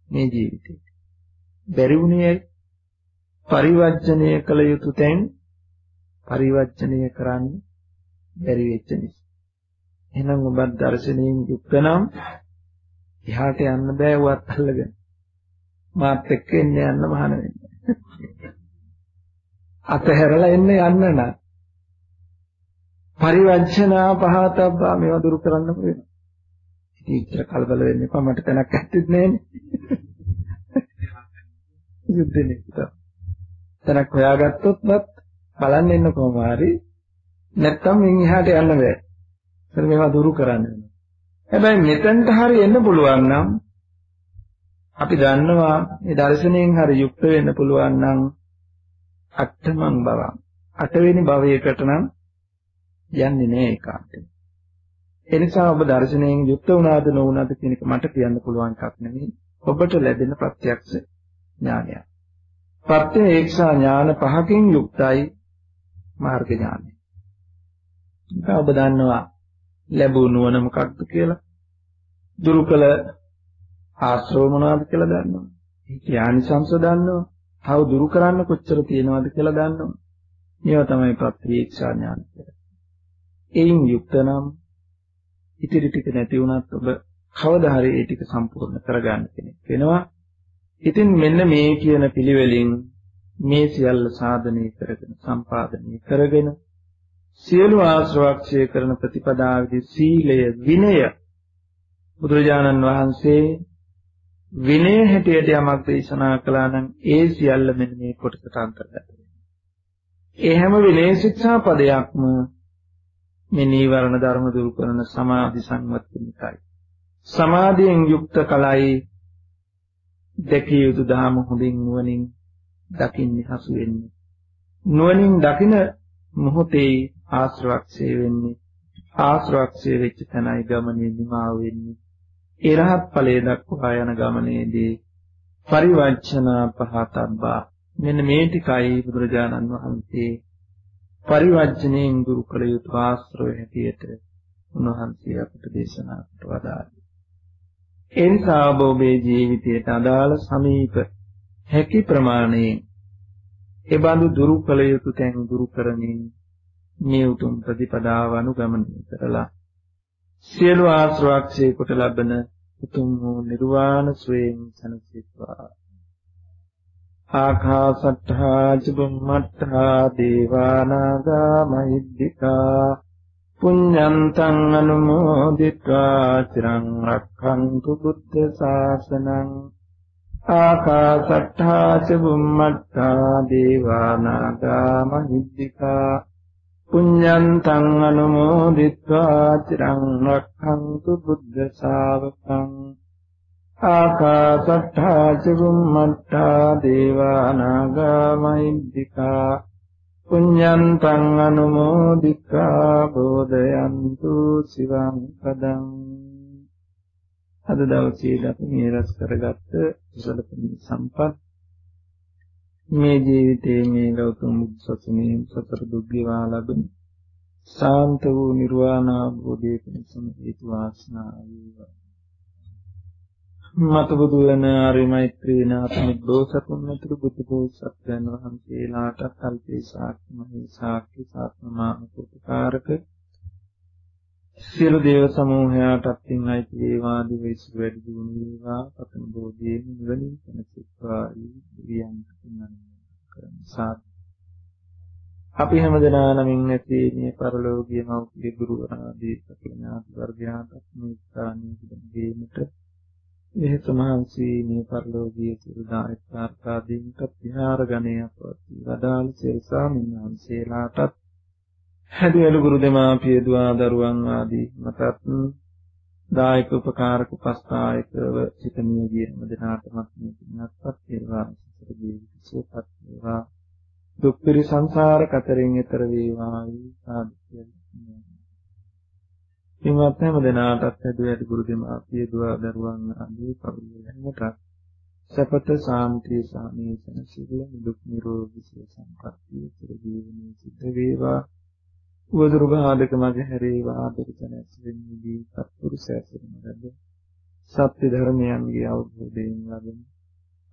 මේ ජීවිතේ. බැරි වුණේ පරිවර්ජණය කළ යුතු තැන් පරිවර්ජණය කරන්න බැරි වෙච්ච නිසා. එහෙනම් ඔබ දර්ශනයෙන් යුක්ත නම් එහාට යන්න බෑ වත් අල්ලගෙන. මාත් එක්ක එන්න යන්න මහාන වෙන්න. අතහැරලා එන්න යන්න නම් පරිවර්ජනා පහතබ්බා මේවා දුරු කරන්න පුළුවන්. ඉතින් ඉතර කලබල වෙන්න එපා මට තැනක් ඇත්තෙත් නෑනේ. යුද්ධෙනේ පුතා. තැනක් හොයාගත්තොත්වත් බලන්න එන්න කොහොම හරි නැත්තම් මින් එහාට යන්න බෑ. ඒක මේවා දුරු කරන්න වෙනවා. හැබැයි මෙතෙන්ට හරි එන්න පුළුවන් නම් අපි දන්නවා මේ දර්ශනයෙන් හරි යුක්ත වෙන්න පුළුවන් නම් අට්ඨමං භවං අටවෙනි භවයකට නම් යන්නේ නෑ ඒකාන්තයෙන්. ඒ නිසා ඔබ දර්ශනයෙන් යුක්ත වුණාද නොවුණාද කියන එක මට කියන්න පුළුවන් එකක් නෙමෙයි. ඔබට ලැබෙන ප්‍රත්‍යක්ෂ ඥානය. ප්‍රත්‍යේක්ෂා ඥාන පහකින් යුක්තයි මාර්ග ඥානය. ඒක ඔබ දන්නවා ලැබුණු නුවණ මොකක්ද කියලා. දුරු කළ ආශ්‍රව මොනවද කියලා දන්නවා. ඒ ඥානිසංස දන්නවා. තව දුරු කරන්න කොච්චර තියෙනවද කියලා දන්නවා. මේවා තමයි ප්‍රත්‍යේක්ෂා ඥාන කියලා. එයින් යුක්ත නම් ඉතිරි ටික නැති වුණත් ඔබ කවදා හරි ඒ ටික සම්පූර්ණ කරගන්න කෙනෙක් වෙනවා. ඉතින් මෙන්න මේ කියන පිළිවෙලින් මේ සියල්ල සාධනය කරගෙන සම්පාදනය කරගෙන සියලු ආශ්‍රවක්ෂය කරන ප්‍රතිපදාවේදී සීලය විනය බුදුරජාණන් වහන්සේ විනය හැටියට යමක් දේශනා කළා නම් ඒ සියල්ල මෙන්න මේ කොටසට අන්තර්ගත වෙනවා. ඒ හැම විනය ශික්ෂා පදයක්ම මේ නීවරණ ධර්ම දුරු කරන සමාධි සංවත්තිනිකයි. සමාධියෙන් යුක්ත කලයි දැකිය යුතු ධහම හොඳින් නුවණින් දකින්නේ හසු වෙන්නේ. නුවණින් දකින මොහොතේ ආශ්‍රවක්ෂය වෙන්නේ. ආශ්‍රවක්ෂය වෙච්ච තැනයි ගමනේ නිමාව වෙන්නේ. ඒ රහත් ඵලයේ දක්වා යන ගමනේදී පරිවර්ජනා පහතබ්බා මෙන්න මේ ටිකයි බුදුරජාණන් වහන්සේ පරිවර්ජණයෙන් දුරු කළ යුතු ආශ්‍රය හැටියට උන්වහන්සේ අපට දේශනා කොට වදාළේ. ඒ නිසා ඔබේ ජීවිතයට අදාළ සමීප හැකි ප්‍රමාණයෙන් ඒ බඳු දුරු කළ යුතු තැන් දුරු කරමින් මේ උතුම් ප්‍රතිපදාව අනුගමනය කරලා සියලු ආශ්‍රවක්ෂේ කොට ලබන උතුම් වූ නිර්වාණ සුවයෙන් සනසෙත්වා. ආකාසට්ඨා චුම්මට්ඨා දේවානාගා මහිද්దికා පුඤ්ඤන්තං අනුමෝදිත්වා චිරං රක්ඛන්තු බුද්ධ ශාසනං. ආකාසට්ඨා චුම්මට්ඨා දේවානාගා මහිද්దికා පුඤ්ඤන්තං අනුමෝදිत्वा චිරං රක්ඛන්තු බුද්ධ ශාවකං ආකාශට්ඨා චුම්මට්ඨා දේවානාගාමයිද්దికා පුඤ්ඤන්තං අනුමෝදිत्वा බෝධයන්තු සිවං පදං අද දවසේ අපි මේ රස කරගත්ත කුසල සම්පත් මේ ජීවිතයේ මේ ගෞතම බුදු සසුනේ සතර දුක් ගෙවා ලබන සාන්ත වූ නිර්වාණ අවබෝධයේ පිණිසම හේතු වාසනා වේවා. මත බුදු වෙන ආර්ය මෛත්‍රී නාථමිත් බෝසතුන් ඇතුළු බුදු බෝසත්යන් වහන්සේලාට කල්පේ සාක්ෂි මහේ සාක්ෂි සාත්මා උපකාරක සියලු දේව සමූහයාටත් පින් අයිති වේවා දිවිස වැඩි දියුණු වේවා. පතන බෝධියෙන් නිවනින් සැනසෙත්වා. දිවියන් කරන අපි හැමදෙනා නමින් නැති මේ පරලෝකීය මෞඛ්‍ය ගුරු ආදී සකලඥාති වර්ගයාට මේ ස්ථානයේ දෙන්නීමට එහෙත මහන්සි මේ පරලෝකීය සියලු දායකාර්කාදීන්ට විහාර ගණේ අපවත් වදාළ සියලු ස්වාමීන් වහන්සේලාටත් හැදියලු ගුරු දෙමාපිය දුවා දරුවන් ආදී මතත් දායක උපකාරක උපස්ථායකව සිතමිය ගිය හැම දිනාටමත් මේ පින්වත්පත් වේවා. සිතට ජීවිත සුවපත් වේවා. දුක් පිරි සංසාර කතරින් එතර වේවා. සාදු පින්වත් හැම දෙනාටත් හැදුව ඇති ගුරු දෙමාපිය දුව දරුවන් ආදී පවුල හැමතත් සපත සාන්තිය සාමීසන සිල්ල දුක් නිරෝගී සුව සම්පත්තිය චිර ජීවනයේ සිද්ධ වේවා. උවදුරු බාධක මග හැරේවා ආදරිතන ඇසුරින් නිදී සත්පුරුෂ ඇසුරින් ලැබ සත්‍ය ධර්මයන්ගේ අවබෝධයෙන් ලැබෙන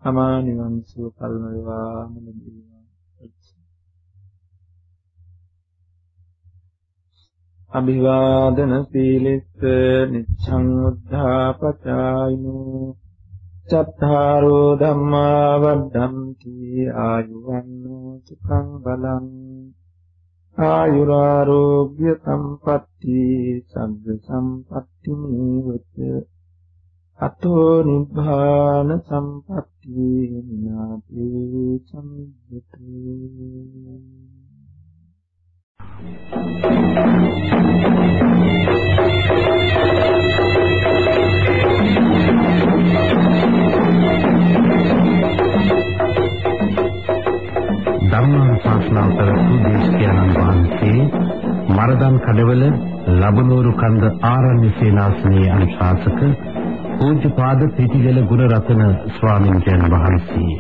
අමා නිවන් සුව පල්ම වේවා මනදීවා අභිවාදන සීලෙස්ස නිච්ඡං උද්ධාපචායිනෝ. චත්තාරෝ ධම්මා වද්දන්ති ආයුවන්නෝ සුඛං බලං. ආයුරාෝග්‍ය සම්පatti සග්ග සම්පatti නීවච අතෝ නිබ්බාන සම්පatti ඥාති සම්පති ධර්මානුශාසනාව කරපු දේශකයන්න් වහන්සේ මරදන් කඩවල ලබනෝරු කන්ද ආරණ්‍ය සේනාසනයේ අනුශාසක පූජ්‍යපාද පිටිගල ගුණරත්න ස්වාමීන් වහන්සේ.